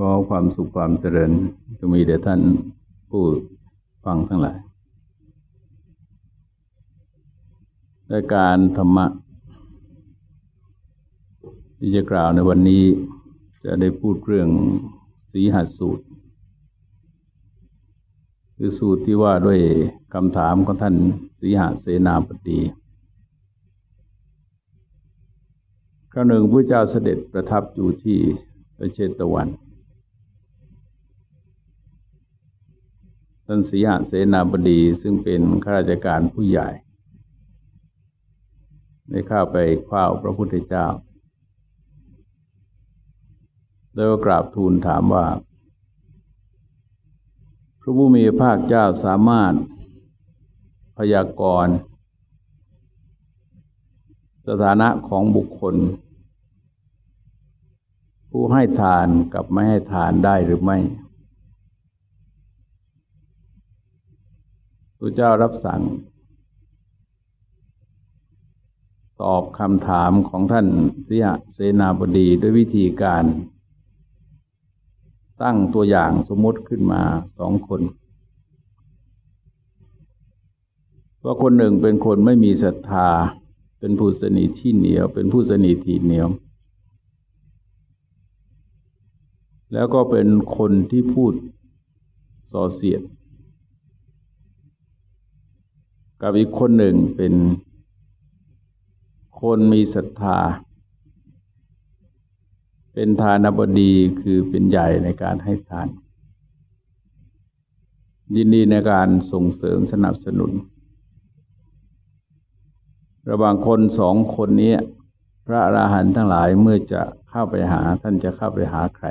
ขอความสุขความเจริญจะมีแด่ท่านผู้ฟังทั้งหลายในการธรรมะ ที่จะกล่าวในวันนี้จะได้พูดเรื่องสีหัสสูตร คือสูตรที่ว่าด้วยคำถามของท่านสีหเสนาบดีครั้งหนึ่งพระเจ้าเสด็จประทับอยู่ที่ประเชตวัน ท่านสีหเสนาบดีซึ่งเป็นข้าราชการผู้ใหญ่ ได้เข้าไปคว้าพระพุทธเจ้า แล้วกราบทูลถามว่า พระผู้มีพระภาคเจ้าสามารถพยากรณ์สถานะของบุคคล ผู้ให้ทานกับไม่ให้ทานได้หรือไม่ พระเจ้ารับสั่ง ตอบคำถามของท่านเสียเสนาบดีด้วยวิธีการ ตั้งตัวอย่างสมมติขึ้นมาสองคนว่าคนหนึ่งเป็นคนไม่มีศรัทธา เป็นผู้สนิทที่เหนียว เป็นผู้สนิทที่เหนียว แล้วก็เป็นคนที่พูดส่อเสียด กับอีกคนหนึ่งเป็นคนมีศรัทธา เป็นทานบดีคือเป็นใหญ่ในการให้ทาน ยินดีในการส่งเสริมสนับสนุน ระหว่างคนสองคนนี้ พระอราหันต์ทั้งหลายเมื่อจะเข้าไปหาท่านจะเข้าไปหาใคร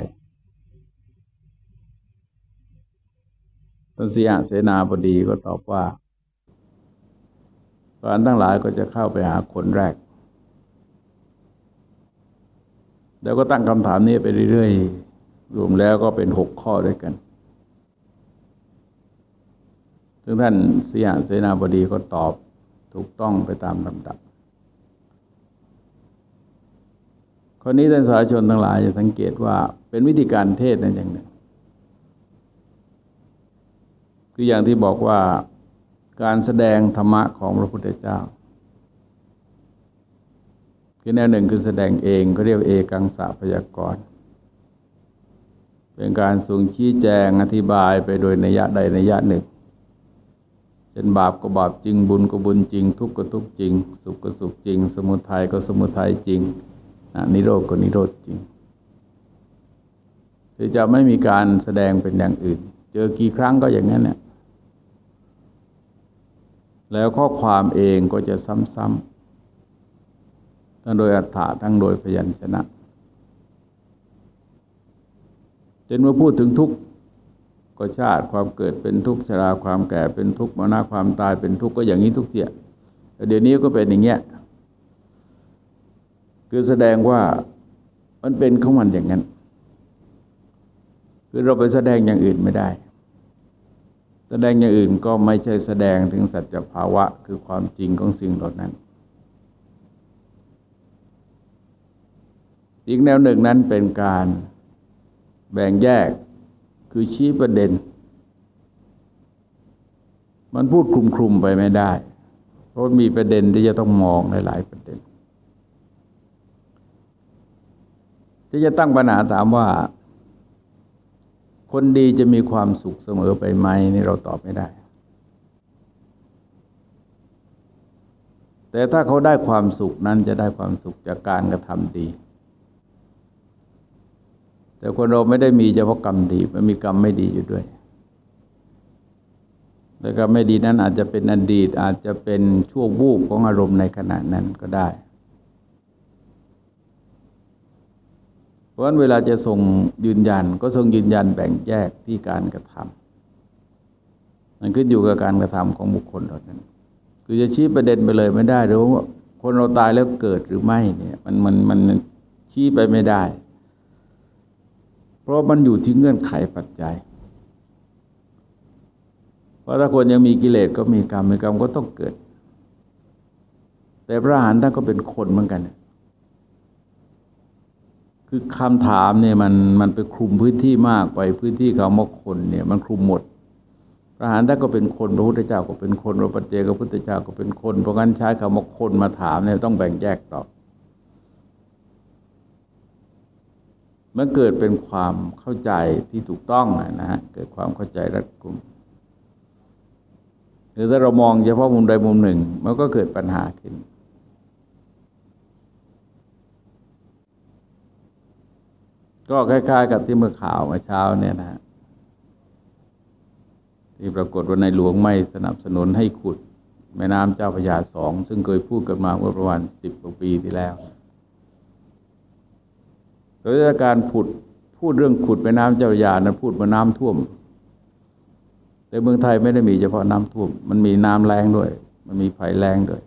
ตันเสียเสนาบดีก็ตอบว่า การทั้งหลายก็จะเข้าไปหาคนแรก แล้วก็ตั้งคำถามนี้ไปเรื่อยๆ รวมแล้วก็เป็นหกข้อด้วยกัน ซึ่งท่านเสียเสนาบดีก็ตอบถูกต้องไปตามลำดับคนนี้ท่านสาชนทั้งหลายจะสังเกตว่าเป็นวิธีการเทศนั่นอย่างหนึ่ง คืออย่างที่บอกว่า การแสดงธรรมะของพระพุทธเจ้าคือแนวหนึ่งคือแสดงเองก็เรียกเอกังสะพยากร เป็นการส่งชี้แจงอธิบายไปโดยนัยะใดนัยะหนึ่งเช่นบาปก็บาปจริงบุญก็บุญจริง ทุกข์ก็ทุกข์จริง สุขก็สุขจริง สมุทัยก็สมุทัยจริงนิโรธก็นิโรธจริงคือจะไม่มีการแสดงเป็นอย่างอื่น เจอกี่ครั้งก็อย่างนั้นเนี่ย แล้วข้อความเองก็จะซ้ำๆทั้งโดยอัฏฐะทั้งโดยพยัญชนะจนเมื่อพูดถึงทุกข์ก็ชาติความเกิดเป็นทุกข์ชราความแก่เป็นทุกข์มรณะความตายเป็นทุกข์ก็อย่างนี้ทุกเจียแต่เดี๋ยวนี้ก็เป็นอย่างเงี้ยคือแสดงว่ามันเป็นของมันอย่างนั้น คือเราไปแสดงอย่างอื่นไม่ได้ แสดงอย่างอื่นก็ไม่ใช่แสดงถึงสัจภาวะคือความจริงของสิ่งเหล่านั้น อีกแนวหนึ่งนั้นเป็นการแบ่งแยกคือชี้ประเด็น มันพูดคลุมคลุมไปไม่ได้ เพราะมีประเด็นที่จะต้องมองหลายๆประเด็นที่จะตั้งปัญหาถามว่า คนดีจะมีความสุขเสมอไปไหมนี่เราตอบไม่ได้ แต่ถ้าเขาได้ความสุขนั้นจะได้ความสุขจากการกระทำดี แต่คนเราไม่ได้มีเฉพาะกรรมดีมันมีกรรมไม่ดีอยู่ด้วย แล้วก็ไม่ดีนั้นอาจจะเป็นอดีตอาจจะเป็นช่วงวูบของอารมณ์ในขณะนั้นก็ได้ ราะฉะนั้นเวลาจะทรงยืนยัน ก็ทรงยืนยันแบ่งแยกที่การกระทำมันขึ้นอยู่กับการกระทำของบุคคลเหล่านั้น คือจะชี้ประเด็นไปเลยไม่ได้หรือว่าคนเราตายแล้วเกิดหรือไม่เนี่ย มันมันมันชี้ไปไม่ได้ เพราะมันอยู่ที่เงื่อนไขปัจจัย เพราะถ้าคนยังมีกิเลสก็มีกรรมมีกรรมก็ต้องเกิด แต่พระอรหันต์ท่านก็เป็นคนเหมือนกันเคือคำถามเนี่ยมันมันไปคลุมพื้นที่มากไปพื้นที่คำว่าคนเนี่ยมันคลุมหมดพระหานท่านก็เป็นคนพระพุทธเจ้าก็เป็นคนพระปัจเจกพระพุทธเจ้าก็เป็นคน เพราะงั้นใช้คำว่าคนมาถามเนี่ยต้องแบ่งแยกตอบมันเกิดเป็นความเข้าใจที่ถูกต้องนะฮะเกิดความเข้าใจรัดกุมหรือถ้าเรามองเฉพาะมุมใดมุมหนึ่ง มันก็เกิดปัญหาขึ้น ก็คล้าย ๆ กับที่เมื่อข่าวเมื่อเช้าเนี่ยนะฮะที่ปรากฏว่าในหลวงไม่สนับสนุนให้ขุด แม่น้ำเจ้าพระยาสองซึ่งเคยพูดกันมาเมื่อประมาณสิบกว่าปีที่แล้วโดยการผุดพูดเรื่องขุดแม่น้ำเจ้าพระยานั้นพูดว่าน้ำท่วม แต่เมืองไทยไม่ได้มีเฉพาะน้ำท่วม มันมีน้ำแรงด้วย มันมีภัยแรงด้วย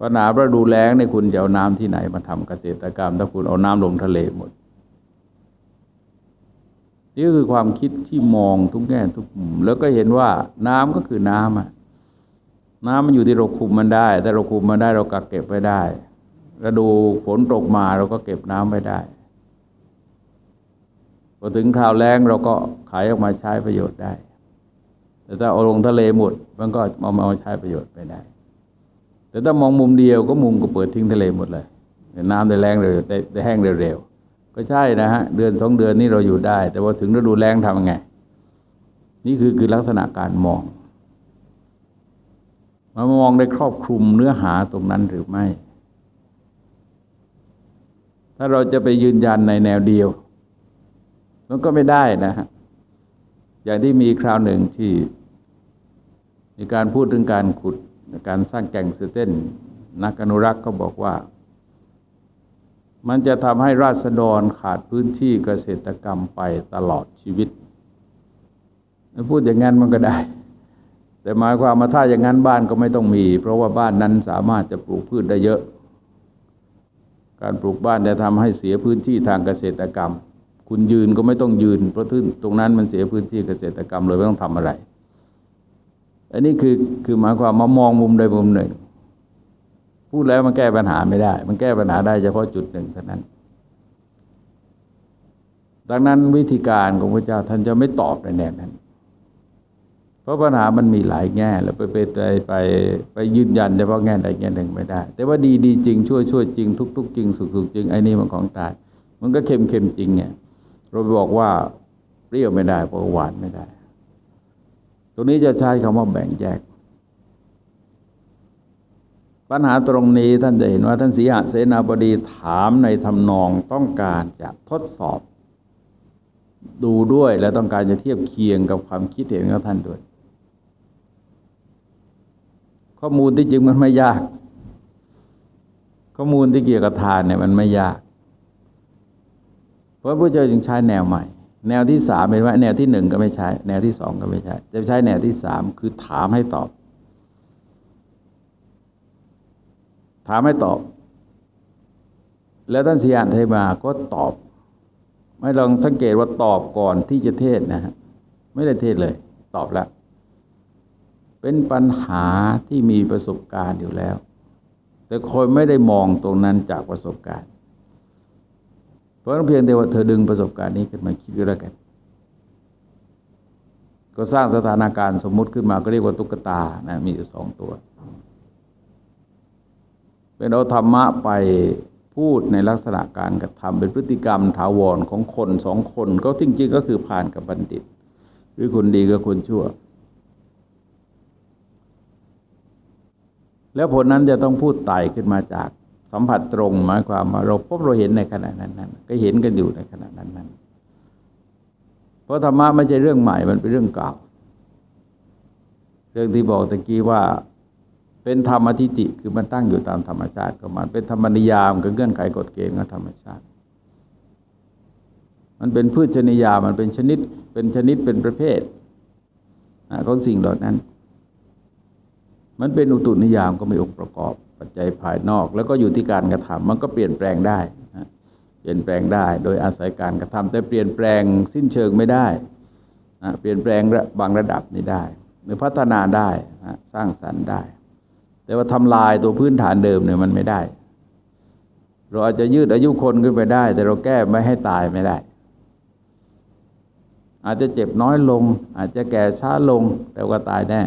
ปัญหาฤดูแล้งในคุณจะเอาน้ำที่ไหนมาทำเกษตรกรรม ถ้าคุณเอาน้ำลงทะเลหมด นี่คือความคิดที่มองทุกแง่ทุกมุมแล้วก็เห็นว่าน้ำก็คือน้ำอะน้ำมันอยู่ที่เราคุมมันได้ แต่เราคุมมันได้เรากักเก็บไว้ได้ฤดูฝนตกมาเราก็เก็บน้ำไว้ได้พอถึงคราวแล้งเราก็ขายออกมาใช้ประโยชน์ได้ แต่ถ้าเอาลงทะเลหมดมันก็เอามาใช้ประโยชน์ไปได้ แต่ถ้ามองมุมเดียวก็มุมก็เปิดทิ้งทะเลหมดเลย น้ำได้แรงเร็วได้แห้งเร็ว ก็ใช่นะฮะเดือนสองเดือนนี้เราอยู่ได้ แต่ว่าถึงฤดูแล้งทำยังไง นี่คือคือลักษณะการมองมามองได้ครอบคลุมเนื้อหาตรงนั้นหรือไม่ ถ้าเราจะไปยืนยันในแนวเดียว มันก็ไม่ได้นะฮะอย่างที่มีคราวหนึ่งที่ มีการพูดถึงการขุดการสร้างแก่งสเต้นนักอนุรักษ์ก็บอกว่า มันจะทำให้ราษฎรขาดพื้นที่เกษตรกรรมไปตลอดชีวิตพูดอย่างนั้นมันก็ได้ แต่หมายความมาถ้าอย่างนั้นบ้านก็ไม่ต้องมี เพราะว่าบ้านนั้นสามารถจะปลูกพืชได้เยอะ การปลูกบ้านจะทำให้เสียพื้นที่ทางเกษตรกรรม คุณยืนก็ไม่ต้องยืน เพราะที่ตรงนั้นมันเสียพื้นที่เกษตรกรรมเลยไม่ต้องทำอะไร อันนี้คือคือหมายความมามองมุมใดมุมหนึ่ง พูดแล้วมันแก้ปัญหาไม่ได้ มันแก้ปัญหาได้เฉพาะจุดหนึ่งเท่านั้น ดังนั้นวิธีการของพระเจ้าท่านจะไม่ตอบในแนวนั้น เพราะปัญหามันมีหลายแง่ แล้วไปไปไปไปไปยืนยันเฉพาะแง่ใดแง่หนึ่งไม่ได้ แต่ว่าดีดีจริงช่วยช่วยจริงทุกทุกจริงสุขสุขจริงไอ้นี่มันของตาย มันก็เค็มเค็มจริงเนี่ยเราบอกว่าเปรี้ยวไม่ได้เพราะหวานไม่ได้ ตรงนี้จะใช้คำว่าแบ่งแยก ปัญหาตรงนี้ท่านจะเห็นว่าท่านสีหเสนาบดีถามในทำนองต้องการจะทดสอบ ดูด้วยและต้องการจะเทียบเคียงกับความคิดเห็นของท่านด้วย ข้อมูลที่จริงมันไม่ยาก ข้อมูลที่เกี่ยวกับทานเนี่ยมันไม่ยาก เพราะพระเจ้าจึงใช้แนวใหม่ แนวที่สามเป็นว่าแนวที่หนึ่งก็ไม่ใช้ แนวที่สองก็ไม่ใช่จะใช้แนวที่สามคือถามให้ตอบ ถามให้ตอบ แล้วท่านสียานเทมาก็ตอบ ไม่ลองสังเกตว่าตอบก่อนที่จะเทศนะฮะไม่ได้เทศเลย ตอบแล้วเป็นปัญหาที่มีประสบการณ์อยู่แล้ว แต่คนไม่ได้มองตรงนั้นจากประสบการณ์ เพราะเพียงแต่ว่าเธอดึงประสบการณ์นี้ขึ้นมาคิดก็แล้วกัน ก็สร้างสถานการณ์สมมุติขึ้นมาก็เรียกว่าตุ๊กตานะมีอยู่สองตัว เป็นเอาธรรมะไปพูดในลักษณะการกระทำเป็นพฤติกรรมถาวรของคนสองคน ก็จริงๆก็คือผ่านกับบัณฑิต หรือคนดีกับคนชั่ว แล้วผลนั้นจะต้องพูดไต่ขึ้นมาจากสัมผัสตรงหมายความว่าเราพบเราเห็นในขณะนั้นนั้นก็เห็นกันอยู่ในขณะนั้นนั้นเพราะธรรมะไม่ใช่เรื่องใหม่มันเป็นเรื่องเก่า เรื่องที่บอกตะกี้ว่า เป็นธรรมทิฏฐิคือมันตั้งอยู่ตามธรรมชาติของมันเป็นธรรมนิยามกับเงื่อนไขกฎเกณฑ์ของธรรมชาติ มันเป็นพืชชนิยามมันเป็นชนิด เป็นชนิดเป็นประเภทของสิ่งเหล่านั้น มันเป็นอุตุนิยามก็มีองค์ประกอบปัจจัยภายนอก แล้วก็อยู่ที่การกระทำมันก็เปลี่ยนแปลงได้เปลี่ยนแปลงได้ โดยอาศัยการกระทำแต่เปลี่ยนแปลงสิ้นเชิงไม่ได้เปลี่ยนแปลงบางระดับนี้ได้ หรือพัฒนาได้สร้างสรรค์ได้ แต่ว่าทำลายตัวพื้นฐานเดิมเนี่ยมันไม่ได้ เราอาจจะยืดอายุคนขึ้นไปได้ แต่เราแก้ไม่ให้ตายไม่ได้ อาจจะเจ็บน้อยลง อาจจะแก่ช้าลง แต่ว่าตายแน่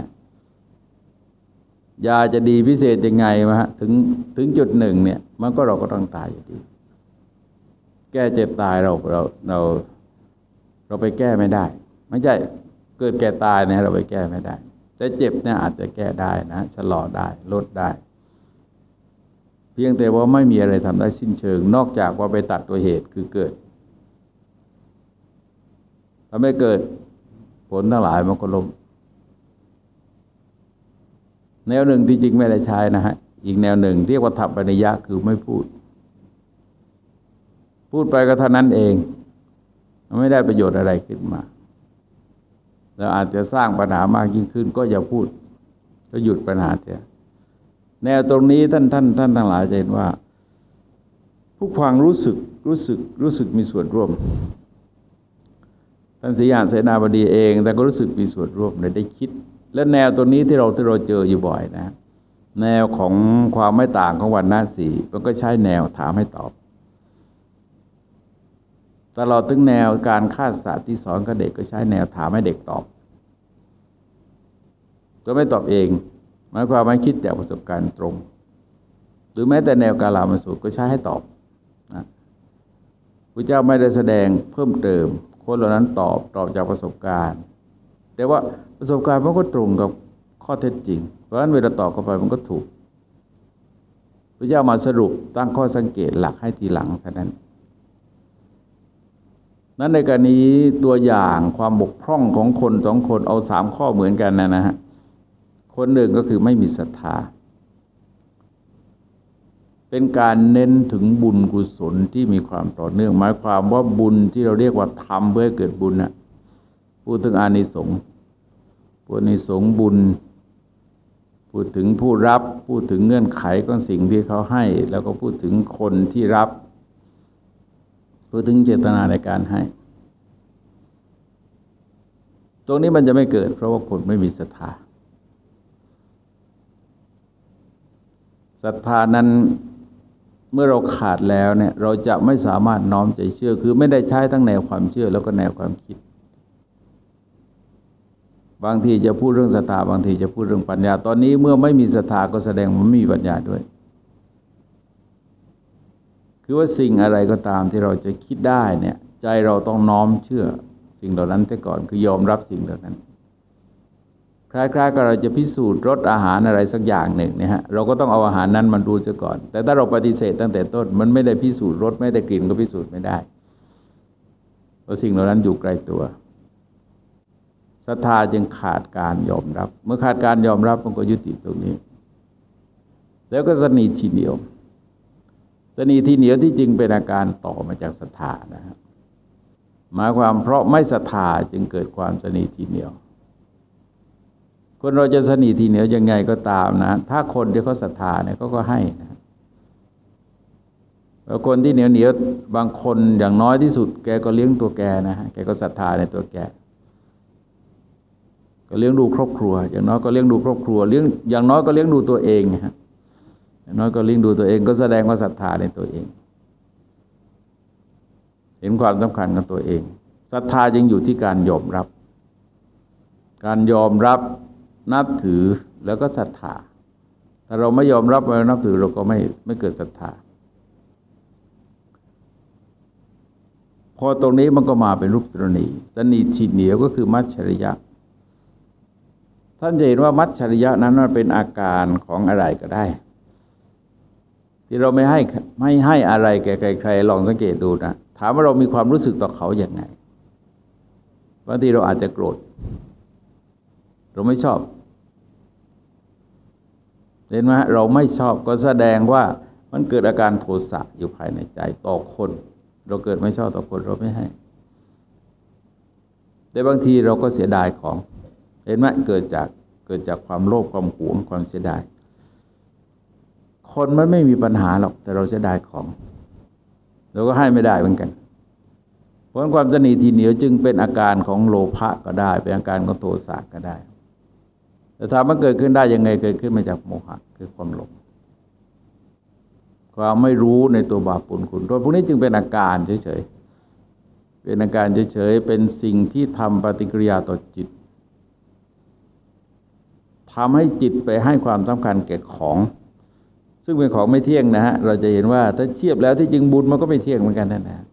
ยาจะดีพิเศษยังไงมาถึงถึงจุดหนึ่งเนี่ย มันก็เราก็ต้องตายอยู่ดี แก้เจ็บตายเราเราเราเราไปแก้ไม่ได้ ไม่ใช่เกิดแก่ตายเนี่ยเราไปแก้ไม่ได้ แต่เจ็บเนี่ยอาจจะแก้ได้นะชะลอได้ลดได้ เพียงแต่ว่าไม่มีอะไรทำได้สิ้นเชิง นอกจากว่าไปตัดตัวเหตุคือเกิดถ้าไม่เกิดผลทั้งหลายมันก็ล้มแนวหนึ่งที่จริงไม่ได้ใช้นะฮะ อีกแนวหนึ่งเรียกว่าทับปัญญาคือไม่พูด พูดไปก็เท่านั้นเอง ไม่ได้ประโยชน์อะไรขึ้นมา แล้วอาจจะสร้างปัญหามากยิ่งขึ้น ก็อย่าพูด ก็หยุดปัญหาเถอะแนวตรงนี้ท่านท่านท่านทั้งหลายจะเห็นว่า ผู้ฟังรู้สึกรู้สึกรู้สึกมีส่วนร่วมท่านสียาเสนาบดีเอง แต่ก็รู้สึกมีส่วนร่วมในได้คิด และแนวตัวนี้ที่เราที่เราเจออยู่บ่อยนะ แนวของความไม่ต่างของวันหน้าสีมันก็ใช้แนวถามให้ตอบ ตลอดถึงแนวการฆ่าสัตว์ที่สอนกับเด็กก็ใช้แนวถามให้เด็กตอบ ก็ไม่ตอบเองหมายความว่าคิดจากประสบการณ์ตรง หรือแม้แต่แนวกาลามาสูตรก็ใช้ให้ตอบนะพระเจ้าไม่ได้แสดงเพิ่มเติม คนเหล่านั้นตอบตอบจากประสบการณ์ แต่ว่าประสบการณ์มันก็ตรงกับข้อเท็จจริง เพราะฉะนั้นเวลาตอบเข้าไปมันก็ถูกพระเจ้ามาสรุปตั้งข้อสังเกตหลักให้ทีหลังเท่านั้น นั้นในกรณีตัวอย่างความบกพร่องของคนสองคนเอาสามข้อเหมือนกันนะนะฮะคนหนึ่งก็คือไม่มีศรัทธา เป็นการเน้นถึงบุญกุศลที่มีความต่อเนื่อง หมายความว่าบุญที่เราเรียกว่าทำเพื่อเกิดบุญนะ่ะพูดถึงอานิสงส์พูดอานิสงบุญ พูดถึงผู้รับ พูดถึงเงื่อนไขของสิ่งที่เขาให้ แล้วก็พูดถึงคนที่รับ พูดถึงเจตนาในการให้ ตรงนี้มันจะไม่เกิด เพราะว่าคนไม่มีศรัทธาศรัทธานั้นเมื่อเราขาดแล้วเนี่ย เราจะไม่สามารถน้อมใจเชื่อ คือไม่ได้ใช้ทั้งแนวความเชื่อ แล้วก็แนวความคิด บางทีจะพูดเรื่องศรัทธาบางทีจะพูดเรื่องปัญญา ตอนนี้เมื่อไม่มีศรัทธาก็แสดงว่าไม่มีปัญญาด้วย คือว่าสิ่งอะไรก็ตามที่เราจะคิดได้เนี่ย ใจเราต้องน้อมเชื่อสิ่งเหล่านั้นแต่ก่อนคือยอมรับสิ่งเหล่านั้น คล้ายๆกับเราจะพิสูจน์รสอาหารอะไรสักอย่างหนึ่งเนี่ยฮะเราก็ต้องเอาอาหารนั้นมันดูซะก่อน แต่ถ้าเราปฏิเสธตั้งแต่ต้นมันไม่ได้พิสูจน์รสไม่ได้กลิ่นก็พิสูจน์ไม่ได้เพราะสิ่งเหล่านั้นอยู่ไกลตัวศรัทธาจึงขาดการยอมรับ เมื่อขาดการยอมรับมันก็ยุติตรงนี้ แล้วก็สนีทีเหนียว สนีที่เหนียวที่จริงเป็นอาการต่อมาจากศรัทธานะครับหมายความเพราะไม่ศรัทธาจึงเกิดความสนีที่เหนียว คนเราจะสนีที่เหนียวยังไงก็ตามนะ ถ้าคนที่เขาศรัทธาเนี่ยเขาก็ให้นะแล้วคนที่เหนียวเหนียวบางคนอย่างน้อยที่สุด แกก็เลี้ยงตัวแกนะฮะแกก็ศรัทธาในตัวแกก็เลี้ยงดูครอบครัว อย่างน้อยก็เลี้ยงดูครอบครัวเลี้ยงอย่างน้อยก็เลี้ยงดูตัวเองนะฮะ น้อยก็เลี้ยงดูตัวเองก็แสดงว่าศรัทธาในตัวเอง เห็นความสำคัญของตัวเองศรัทธาจึงอยู่ที่การยอมรับ การยอมรับนับถือแล้วก็ศรัทธาถ้าเราไม่ยอมรับไม่นับถือเราก็ไม่ไม่เกิดศรัทธาพอตรงนี้มันก็มาเป็นรูปตรณีสนิทีเหนียวก็คือมัจฉริยะ ท่านจะเห็นว่ามัจฉริยะนั้นมันเป็นอาการของอะไรก็ได้ ที่เราไม่ให้ไม่ให้อะไรแก่ใคร ๆ ลองสังเกตดูนะถามว่าเรามีความรู้สึกต่อเขาอย่างไงบางทีเราอาจจะโกรธ เราไม่ชอบ เห็นไหมเราไม่ชอบก็แสดงว่ามันเกิดอาการโทสะอยู่ภายในใจต่อคน เราเกิดไม่ชอบต่อคนเราไม่ให้ แต่บางทีเราก็เสียดายของ เห็นไหมเกิดจากเกิดจากความโลภความหวงความเสียดาย คนมันไม่มีปัญหาหรอก แต่เราเสียดายของ เราก็ให้ไม่ได้เหมือนกันเพราะความสนีทีเหนียวจึงเป็นอาการของโลภะก็ได้ เป็นอาการของโทสะก็ได้ แต่ถามมันเกิดขึ้นได้ยังไงเกิดขึ้นมาจากโมหะคือความหลงความไม่รู้ในตัวบาปปุลคุณโทษพวกนี้จึงเป็นอาการเฉยๆเป็นอาการเฉยๆเป็นสิ่งที่ทำปฏิกิริยาต่อจิตทำให้จิตไปให้ความสำคัญแก่ของ ซึ่งเป็นของไม่เที่ยงนะฮะเราจะเห็นว่าถ้าเทียบแล้วที่จริงบุญมันก็ไม่เที่ยงเหมือนกันนะนะ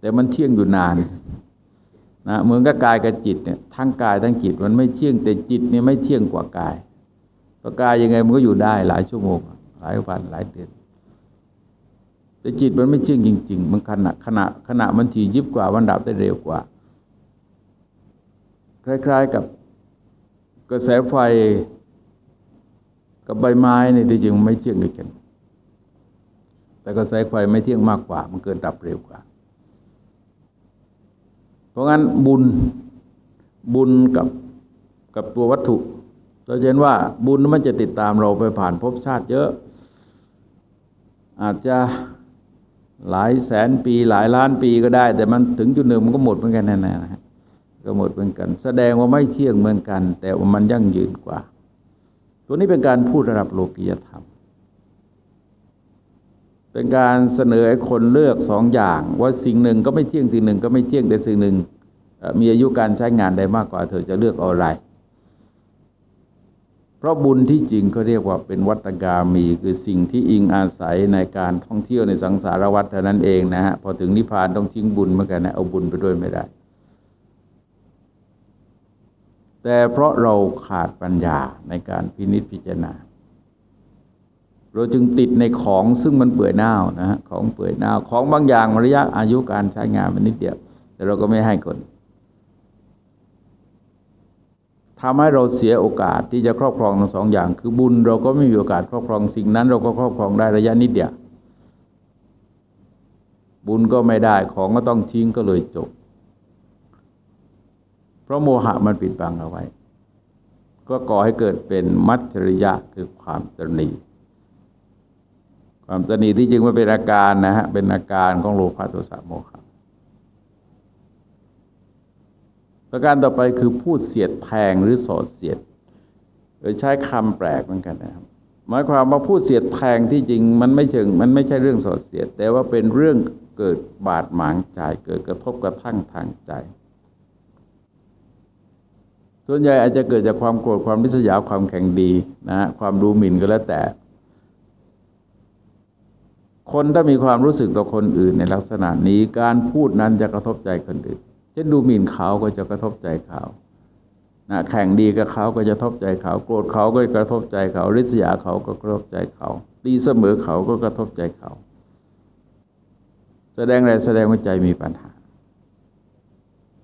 แต่มันเที่ยงอยู่นานนะเหมือนกับกายกับจิตเนี่ยทั้งกายทั้งจิตมันไม่เที่ยงแต่จิตเนี่ยไม่เที่ยงกว่ากายเพราะกายยังไงมันก็อยู่ได้หลายชั่วโมง หลายวันหลายเดือนแต่จิตมันไม่เที่ยงจริง ๆ มันขณะขณะขณะมันถี่ยิบกว่ามันดับได้เร็วกว่า คล้าย ๆ กับกระแสไฟ กับใบไม้นี่ที่จริงไม่เที่ยงด้วยกัน แต่กระแสไฟไม่เที่ยงมากกว่า มันเกิดดับเร็วกว่า เพราะงั้นบุญบุญกับกับตัววัตถุ เราเห็นว่าบุญมันจะติดตามเราไปผ่านภพชาติเยอะ อาจจะหลายแสนปีหลายล้านปีก็ได้ แต่มันถึงจุดหนึ่งมันก็หมดเหมือนกันแน่ๆนะก็หมดเหมือนกัน แสดงว่าไม่เที่ยงเหมือนกัน แต่ว่ามันยั่งยืนกว่า ตัวนี้เป็นการพูดระดับโลกียธรรม เป็นการเสนอให้คนเลือกสองอย่าง ว่าสิ่งหนึ่งก็ไม่เที่ยงสิ่งหนึ่งก็ไม่เที่ยงแต่สิ่งหนึ่ง มีอายุการใช้งานได้มากกว่าเธอจะเลือกอะไร เพราะบุญที่จริงก็เรียกว่าเป็นวัตกามี คือสิ่งที่อิงอาศัยในการท่องเที่ยวในสังสารวัฏเท่านั้นเองนะฮะพอถึงนิพพานต้องทิ้งบุญเหมือนกันนะเอาบุญไปด้วยไม่ได้ แต่เพราะเราขาดปัญญาในการพินิจพิจารณา เราจึงติดในของซึ่งมันเปื่อยเน่านะฮะของเปื่อยเน่าของบางอย่างระยะอายุการใช้งานมันนิดเดียว แต่เราก็ไม่ให้คนทำให้เราเสียโอกาสที่จะครอบครองทั้งสองอย่าง คือบุญเราก็ไม่มีโอกาสครอบครองสิ่งนั้น เราก็ครอบครองได้ระยะนิดเดียวบุญก็ไม่ได้ของก็ต้องทิ้งก็เลยจบ ราะโมหะมันปิดบังเอาไว้ ก็ก่อให้เกิดเป็นมัจฉริยะคือความตนีความตนีที่จริงมันเป็นอาการนะฮะเป็นอาการของโลภะโทสะโมหะประการต่อไปคือพูดเสียดแทงหรือสอดเสียดโดยใช้คำแปลกเหมือนกันนะครับหมายความว่าพูดเสียดแทงที่จริงมันไม่เชิงมันไม่ใช่เรื่องสอดเสียด แต่ว่าเป็นเรื่องเกิดบาดหมางใจเกิดกระทบกระทั่งทางใจ ส่วนใหญ่อาจจะเกิดจากความโกรธความริษยาความแข็งดีนะความดูหมิ่นก็แล้วแต่ คนถ้ามีความรู้สึกต่อคนอื่นในลักษณะนี้การพูดนั้นจะกระทบใจคนอื่นเช่นดูหมิ่นเขาก็จะกระทบใจเขานะแข่งดีกับเขาก็จะทบใจเขา โกรธเขาก็กระทบใจเขา ริษยาเขาก็กระทบใจเขา ดีเสมอเขาก็กระทบใจเขา แสดงอะไรแสดงว่าใจมีปัญหา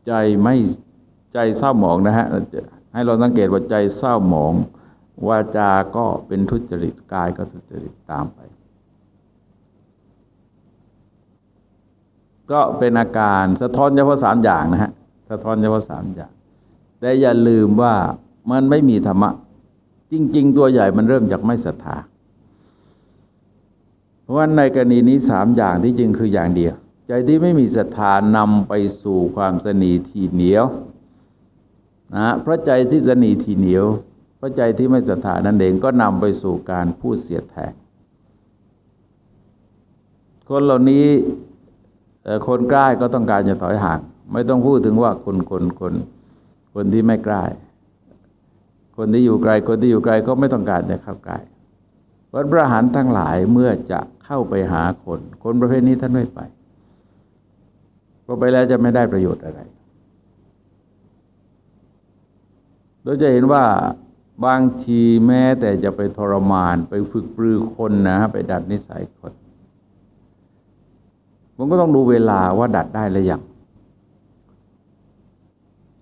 ใจไม่ ใจเศร้าหมองนะฮะให้เราสังเกตว่าใจเศร้าหมองวาจาก็เป็นทุจริตกายก็ทุจริตตามไป ก็เป็นอาการสะท้อนเฉพาะสามอย่างนะฮะสะท้อนเฉพาะสามอย่าง แต่อย่าลืมว่ามันไม่มีธรรมะ จริง ๆ ตัวใหญ่มันเริ่มจากไม่ศรัทธาเพราะว่าในกรณีนี้สามอย่างที่จริงคืออย่างเดียว ใจที่ไม่มีศรัทธานำไปสู่ความสนีทีเหนียว นะเพราะใจที่สนีทีเหนียว เพราะใจที่ไม่ศรัทธานั่นเองก็นำไปสู่การพูดเสียดแทงคนเหล่านี้คนใกล้ก็ต้องการจะถอยห่าง ไม่ต้องพูดถึงว่าคนคนคนคนที่ไม่ใกล้คนที่อยู่ไกลคนที่อยู่ไกลก็ไม่ต้องการจะเข้าใกล้วัดพระหันทั้งหลายเมื่อจะเข้าไปหาคน คนประเภทนี้ท่านไม่ไปพอไปแล้วจะไม่ได้ประโยชน์อะไร เราจะเห็นว่าบางทีแม้แต่จะไปทรมานไปฝึกปรือคนนะไปดัดนิสัยคนมันก็ต้องดูเวลาว่าดัดได้หรือยัง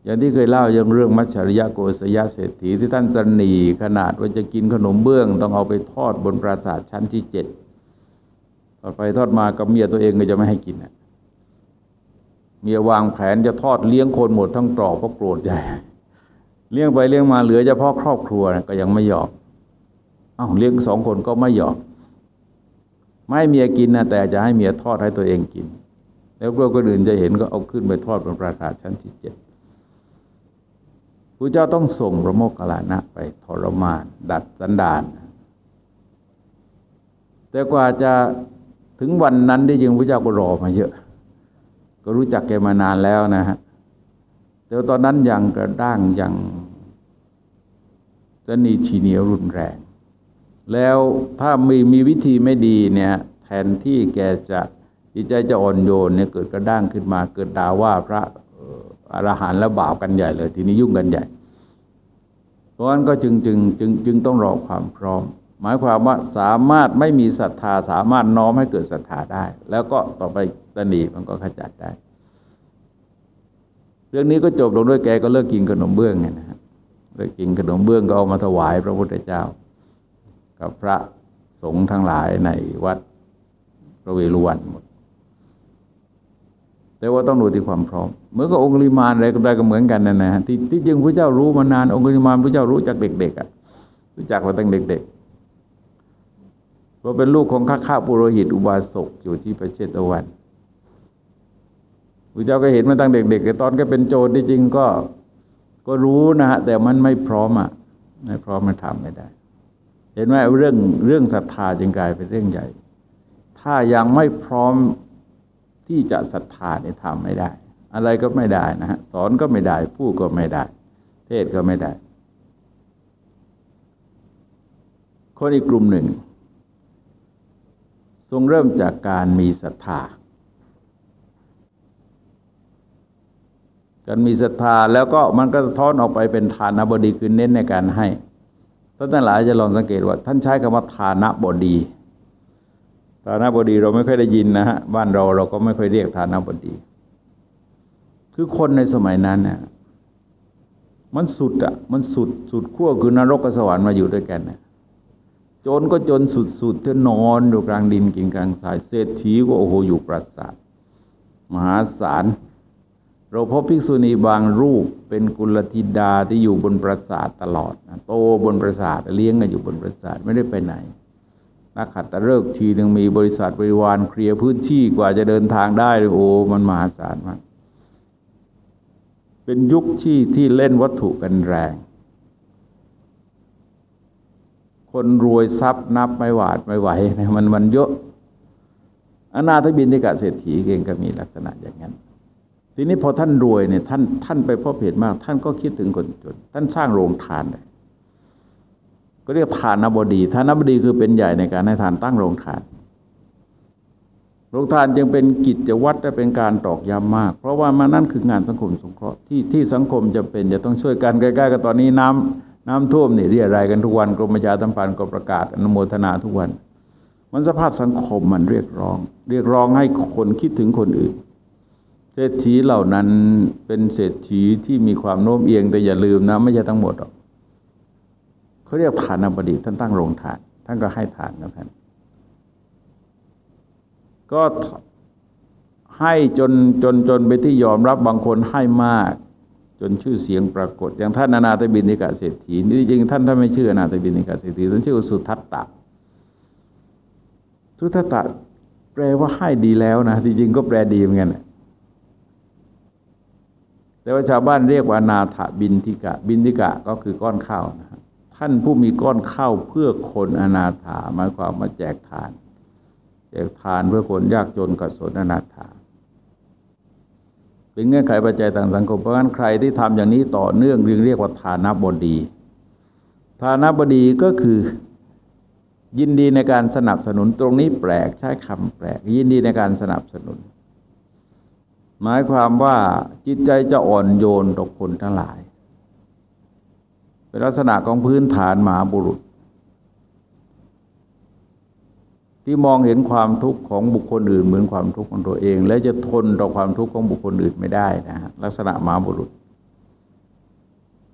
อย่างที่เคยเล่ายังเรื่องมัชริยะโกศยะเศรษฐีที่ท่านสนีขนาดว่าจะกินขนมเบื้อง ต้องเอาไปทอดบนปราสาทชั้นที่เจ็ดทอดไปทอดมากับเมียตัวเองก็จะไม่ให้กินเมียวางแผนจะทอดเลี้ยงคนหมดทั้งตรอกก็โกรธใหญ่ เลี้ยงไปเลี้ยงมาเหลือเฉพาะครอบครัวก็ยังไม่ยอมอ้าวเลี้ยงสองคนก็ไม่ยอมไม่เมียกินนะแต่จะให้เมียทอดให้ตัวเองกิน แล้วพวกคนอื่นจะเห็นก็เอาขึ้นไปทอดบนปราสาทชั้นที่เจ็ดพระเจ้าต้องส่งพระโมคคัลลานะไปทรมาน ดัดสันดาน แต่กว่าจะถึงวันนั้นได้ยิงพระเจ้าก็รอมาเยอะ ก็รู้จักแกมานานแล้วนะฮะ แต่ตอนนั้นยังกระด้างยังจะนีชีเหนียวรุนแรง แล้วถ้ามีมีวิธีไม่ดีเนี่ย แทนที่แกจะจิตใจจะอ่อนโยนเนี่ยเกิดกระด้างขึ้นมา เกิดด่าว่าพระอรหันต์แล้วบาปกันใหญ่เลย ทีนี้ยุ่งกันใหญ่ เพราะฉะนั้นก็จึงจึงจึงจึงต้องรอความพร้อม หมายความว่าสามารถไม่มีศรัทธาสามารถน้อมให้เกิดศรัทธาได้ แล้วก็ต่อไปตนีมันก็ขจัดได้ รื่องนี้ก็จบลงด้วยแกก็เลิกกินขนมเบื้องไงนะเลิกกินขนมเบื้องก็เอามาถวายพระพุทธเจ้า กับพระสงฆ์ทั้งหลายในวัดพระเวรุวันหมด แต่ว่าต้องดูที่ความพร้อมเมื่อก็องค์ลิมานอะไรก็ได้ก็เหมือนกันนะนะที่ที่จริงพระเจ้ารู้มานานองค์ลิมานพระเจ้ารู้จากเด็ก ๆอะรู้จักมาตั้งเด็กๆเพราะเป็นลูกของข้าข้าปุโรหิตอุบาสกอยู่ที่ประเทศตะวัน พระเจ้าก็เห็นมาตั้งเด็กๆแต่ตอนก็เป็นโจรที่จริงก็ก็รู้นะฮะแต่มันไม่พร้อมอะไม่พร้อมมันทำไม่ได้ เห็นไหมเรื่องเรื่องศรัทธาจึงกลายเป็นเรื่องใหญ่ ถ้ายังไม่พร้อมที่จะศรัทธาเนี่ยทำไม่ได้ อะไรก็ไม่ได้นะฮะสอนก็ไม่ได้พูดก็ไม่ได้ เทศก็ไม่ได้ คนอีกกลุ่มหนึ่ง ทรงเริ่มจากการมีศรัทธา การมีศรัทธาแล้วก็มันก็ท้อนออกไปเป็นทานบดีคือเน้นในการให้ท่านทั้งหลายจะลองสังเกตว่า ท่านใช้คำว่าทานบดีฐานบดีเราไม่ค่อยได้ยินนะฮะบ้านเราเราก็ไม่ค่อยเรียกฐานบดี คือคนในสมัยนั้นเนี่ยมันสุดอะมันสุดสุดขั้วคือนรกกับสวรรค์มาอยู่ด้วยกันเนี่ยจนก็จนสุดสุดเธอนอนอยู่กลางดินกินกลางสายเศรษฐีก็โอ้โหอยู่ปราสาทมหาศาล เราพบภิกษุณีบางรูปเป็นกุลธิดาที่อยู่บนปราสาทตลอดนะโตบนปราสาทเลี้ยงกันอยู่บนปราสาทไม่ได้ไปไหนนักขัตะเลิกทีหนึ่งมีบริษัทบริวารเคลียร์พื้นที่กว่าจะเดินทางได้โอ้มันมหาศาลมาก เป็นยุคที่ที่เล่นวัตถุกันแรง คนรวยทรัพย์นับไม่หวาดไม่ไหวมันมันเยอะอนาถบินทิกะเศรษฐีเองก็มีลักษณะอย่างนั้น ทีนี้พอท่านรวยเนี่ยท่านท่านไปพบเหตุมาก ท่านก็คิดถึงคนจน ท่านสร้างโรงทานเลยก็เรียกทานบดีทานบดีคือเป็นใหญ่ในการให้ทานตั้งโรงทาน โรงทานจึงเป็นกิจวัตรและเป็นการตอกย้ำมาก เพราะว่ามันนั่นคืองานสังคมสงเคราะห์ที่ที่สังคมจะเป็นจะต้องช่วยกันใกล้ๆกับตอนนี้น้ำน้ำท่วมนี่เรียรายกันทุกวันกรมประชาสัมพันธ์ก็ประกาศอนุโมทนาทุกวัน มันสภาพสังคมมันเรียกร้อง เรียกร้องให้คนคิดถึงคนอื่น เศรษฐีเหล่านั้นเป็นเศรษฐีที่มีความโน้มเอียงแต่อย่าลืมนะ ไม่ใช่ทั้งหมดหรอกเขาเรียกฐานบดีท่านตั้งโรงทาน ท่านก็ให้ทานกับท่านก็ให้จนจนจนไปที่ยอมรับบางคนให้มาก จนชื่อเสียงปรากฏ อย่างท่านอนาถบินิกาเศรษฐีนี่จริงท่านท่านไม่ชื่ออนาถบินิกาเศรษฐีท่านชื่อสุทัตตะสุทัตตะแปลว่าให้ดีแล้วนะจริงๆก็แปลดีเหมือนกัน แต่ว่าชาวบ้านเรียกว่านาถบินทิกะ บินทิกะก็คือก้อนข้าวนะท่านผู้มีก้อนข้าวเพื่อคนอนาถาหมายความมาแจกทาน แจกทานเพื่อคนยากจนกัศนอนาถาเป็นเงื่อนไขปัจจัยทางสังคมเพราะฉะนั้นใครที่ทำอย่างนี้ต่อเนื่องเรียกเรียกว่าฐานบดีฐานบดีก็คือยินดีในการสนับสนุนตรงนี้แปลกใช้คำแปลก ยินดีในการสนับสนุน หมายความว่าจิตใจจะอ่อนโยนต่อคนทั้งหลาย เป็นลักษณะของพื้นฐานมหาบุรุษ ที่มองเห็นความทุกข์ของบุคคลอื่นเหมือนความทุกข์ของตัวเอง และจะทนต่อความทุกข์ของบุคคลอื่นไม่ได้นะฮะลักษณะมหาบุรุษ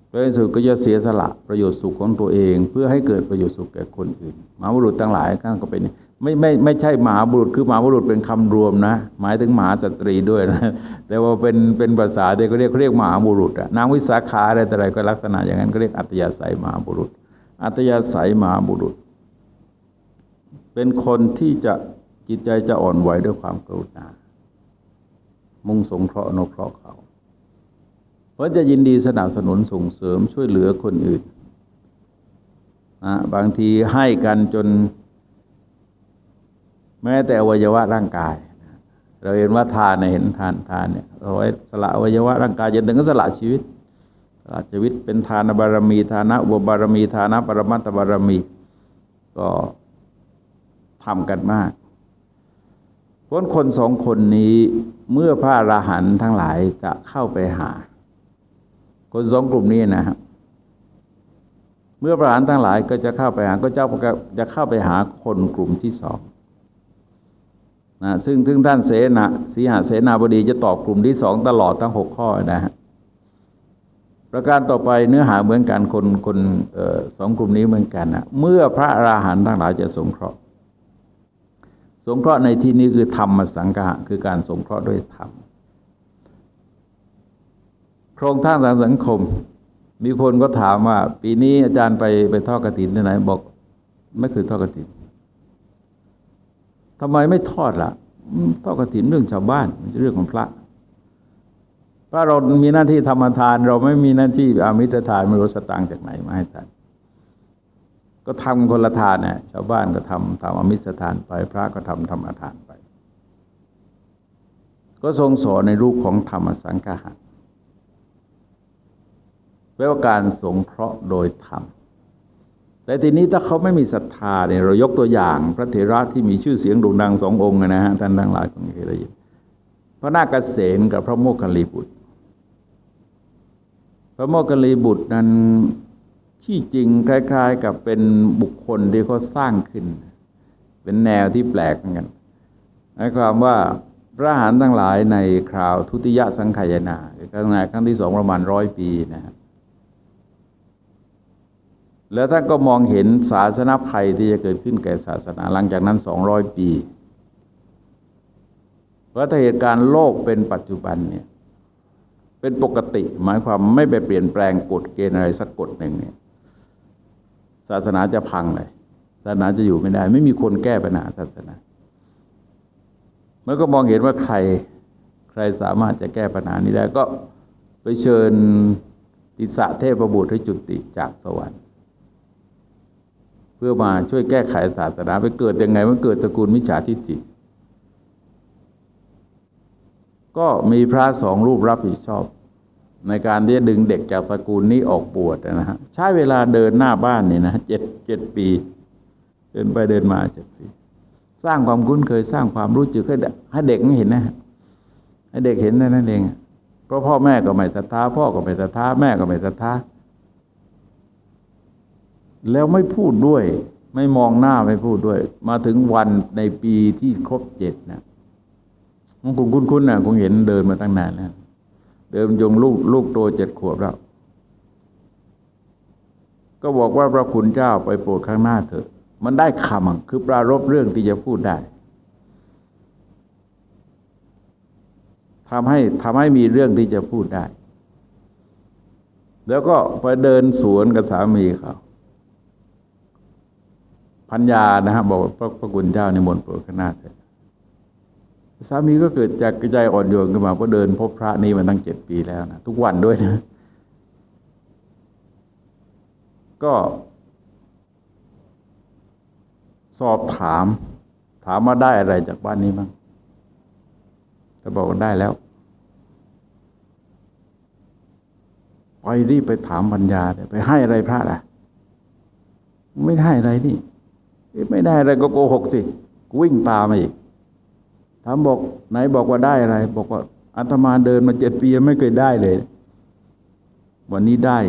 ในที่สุดก็จะเสียสละประโยชน์สุขของตัวเอง เพื่อให้เกิดประโยชน์สุขแก่คนอื่นมหาบุรุษทั้งหลายก็เป็น ไม่ไม่ไม่ใช่มหาบุรุษคือมหาบุรุษเป็นคำรวมนะ หมายถึงมหาสตรีด้วยนะ แต่ว่าเป็นเป็นภาษาเด็กก็เรียกเรียกมหาบุรุษนางวิสาขาอะไรแต่ไรก็ลักษณะอย่างนั้นก็เรียกอัตยาศัยมหาบุรุษ อัตยาศัยมหาบุรุษ เป็นคนที่จะจิตใจจะอ่อนไหวด้วยความกรุณา มุ่งสงเคราะห์นเคราะห์เขา เพราะจะยินดีสนับสนุนส่งเสริมช่วยเหลือคนอื่นนะบางทีให้กันจน แม้แต่อวัยวะร่างกาย เราเห็นว่าทานเห็นทานทานเนี่ยเอาไว้สละอวัยวะร่างกายจนถึงก็สละชีวิตสละชีวิตเป็นทานบารมีทานะอุบารมีทานะปรมัตถบารมี ก็ทำกันมากเพราะคนสองคนนี้เมื่อพระอราหันต์ทั้งหลายจะเข้าไปหา คนสองกลุ่มนี้นะครับเมื่อพระอรหันต์ทั้งหลายก็จะเข้าไปหาก็เจ้าจะเข้าไปหาคนกลุ่มที่สอง นะซึ่งถึงท่านเสนาสีหาเสนาบดีจะตอบกลุ่มที่สองตลอดทั้งหกข้อนะฮะประการต่อไปเนื้อหาเหมือนกันคนคนสองกลุ่มนี้เหมือนกันนะเมื่อพระอราหันต์ทั้งหลายจะสงเคราะห์ สงเคราะห์ในที่นี้คือธรรมสังฆะคือการสงเคราะห์ด้วยธรรมโครงทางทางสังคม มีคนก็ถามว่า ปีนี้อาจารย์ไปไปทอดกระถินที่ไหนบอก ไม่เคยทอดกระถิน ทำไมไม่ทอดละ่ะทอดกระถินเรื่องชาวบ้านมันจะเรื่องของพระพระเรามีหน้าที่ธรรมทาน เราไม่มีหน้าที่อามิตรทานไม่รู้สตางค์จากไหนมาให้ท่านก็ทำคนละทานเนี่ยชาวบ้านก็ทำทำอมิสทานไปพระก็ทำธรรมทานไป ก็ทรงสอนในรูปของธรรมสังฆะแปลว่าการสงเคราะห์โดยธรรม แต่ทีนี้ถ้าเขาไม่มีศรัทธาเนี่ยเรายกตัวอย่างพระเถระที่มีชื่อเสียงโด่งดังสององค์นะฮะท่านทั้งหลายคงเคยได้ยินพระนาคเษนกับพระโมคคัลลีบุตร พระโมคคัลลีบุตรนั้นที่จริงคล้าย ๆ กับเป็นบุคคลที่เขาสร้างขึ้น เป็นแนวที่แปลกเหมือนกันหมายความว่าพระหานทั้งหลายในคราวทุติยสังขยนาครั้งครั้งที่สองประมาณร้อยปีนะครับ แล้วท่านก็มองเห็นศาสนาภัยที่จะเกิดขึ้นแก่ศาสนาหลังจากนั้นสองร้อยปี เพราะถ้าเหตุการณ์โลกเป็นปัจจุบันเนี่ยเป็นปกติ หมายความไม่ไปเปลี่ยนแปลงกฎเกณฑ์อะไรสักกฎหนึ่งเนี่ยศาสนาจะพังเลยศาสนาจะอยู่ไม่ได้ ไม่มีคนแก้ปัญหาศาสนาเมื่อก็มองเห็นว่าใครใครสามารถจะแก้ปัญหานี้ได้ก็ไปเชิญติสะเทพบุตรให้จุติจากสวรรค์ พื่อมาช่วยแก้ไขศาสนาไปเกิดยังไงมันเกิดสกุลมิจฉาทิฏฐิก็มีพระสองรูปรับผิดชอบ ในการที่จะดึงเด็กจากสกุลนี้ออกบวชนะฮะใช้เวลาเดินหน้าบ้านนี่นะเจ็ดเจ็ดปี เดินไปเดินมาเจ็ดปี สร้างความคุ้นเคยสร้างความรู้จึกให้ให้เด็กไม่เห็นนะให้เด็กเห็นนั่นเองเพราะพ่อแม่ก็ไม่ศรัทธาพ่อก็ไม่ศรัทธาแม่ก็ไม่ศรัทธา แล้วไม่พูดด้วย ไม่มองหน้าไม่พูดด้วย มาถึงวันในปีที่ครบเจ็ดนะคงคุ้นๆนะคงเห็นเดินมาตั้งนานแล้วเดินยงลูกลูกโตเจ็ดขวบแล้ว ก็บอกว่าพระคุณเจ้าไปโปรดข้างหน้าเถอะ มันได้คำคือปรารบเรื่องที่จะพูดได้ทำให้ทำให้มีเรื่องที่จะพูดได้ แล้วก็ไปเดินสวนกับสามีเขา พัญญานะฮะบอกว่าพระพระคุณเจ้าในมนต์โปรดขนาดเลยสามีก็เกิดจากใจอ่อนโยนขึ้นมาเพราะเดินพบพระนี้มาตั้งเจ็ดปีแล้วนะทุกวันด้วยนะ ก็สอบถาม ถามมาได้อะไรจากบ้านนี้บ้างก็บอกว่าได้แล้วไปรีบไปถามปัญญาไปให้อะไรพระล่ะ ไม่ได้อะไรนี่ ไม่ได้อะไรก็โกหกสิวิ่งตามมาอีกถามบอกไหนบอกว่าได้อะไร บอกว่าอาตมาเดินมาเจ็ดปีไม่เคยได้เลย วันนี้ได้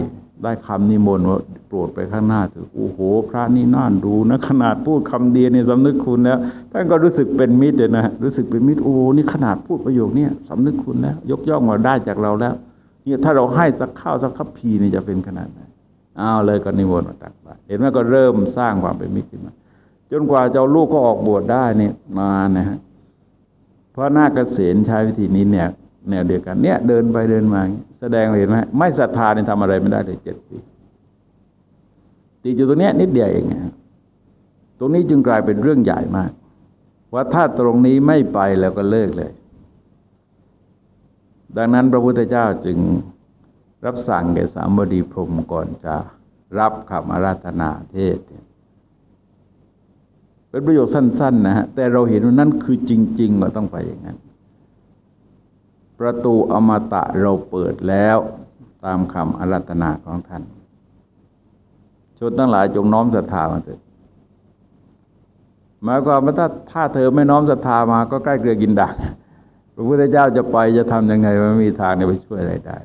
ได้คำนิมนต์ว่าโปรดไปข้างหน้าเถอะโอ้โห พระนี่น่านดูนะ ขนาดพูดคำเดียวเนี่ยสำนึกคุณแล้วท่านก็รู้สึกเป็นมิตรเลยนะรู้สึกเป็นมิตรโอ้นี่ขนาดพูดประโยคนี้สำนึกคุณแล้ว ยกย่องมาได้จากเราแล้วเนี่ยถ้าเราให้สักข้าวสักทัพพีนี่จะเป็นขนาดไหนอ้าวเลยก็นิมนต์มาตักบาตรเห็นไหมก็เริ่มสร้างความเป็นมิตรขึ้นมา จนกว่าเจ้าลูกก็ออกบวชได้เนี่ยมานะฮะเพราะหน้าเกษณใช้วิธีนี้เนี่ยแนวเดียวกันเนี่ยเดินไปเดินมา แสดงเห็นไหมไม่ศรัทธาเนี่ยทำอะไรไม่ได้เลยเจ็ดปีติดอยู่ตรงนี้ยนิดเดียวเองตรงนี้จึงกลายเป็นเรื่องใหญ่มาก ว่าถ้าตรงนี้ไม่ไปแล้วก็เลิกเลย ดังนั้นพระพุทธเจ้าจึงรับสั่งแก่สามบดีพรมก่อนจะรับคำอาราธนาเทศเเป็นประโยคสั้น ๆ นะฮะ แต่เราเห็นว่านั่นคือจริงๆว่าต้องไปอย่างนั้น ประตูอมตะเราเปิดแล้วตามคำอารัตนาของท่านชนทั้งหลายจงน้อมศรัทธามาเถิดหมายความว่าถ้าถ้าเธอไม่น้อมศรัทธามาก็ใกล้เกลือกินด่างพระพุทธเจ้าจะไปจะทำยังไงมันมีทางไปช่วยอะไรได้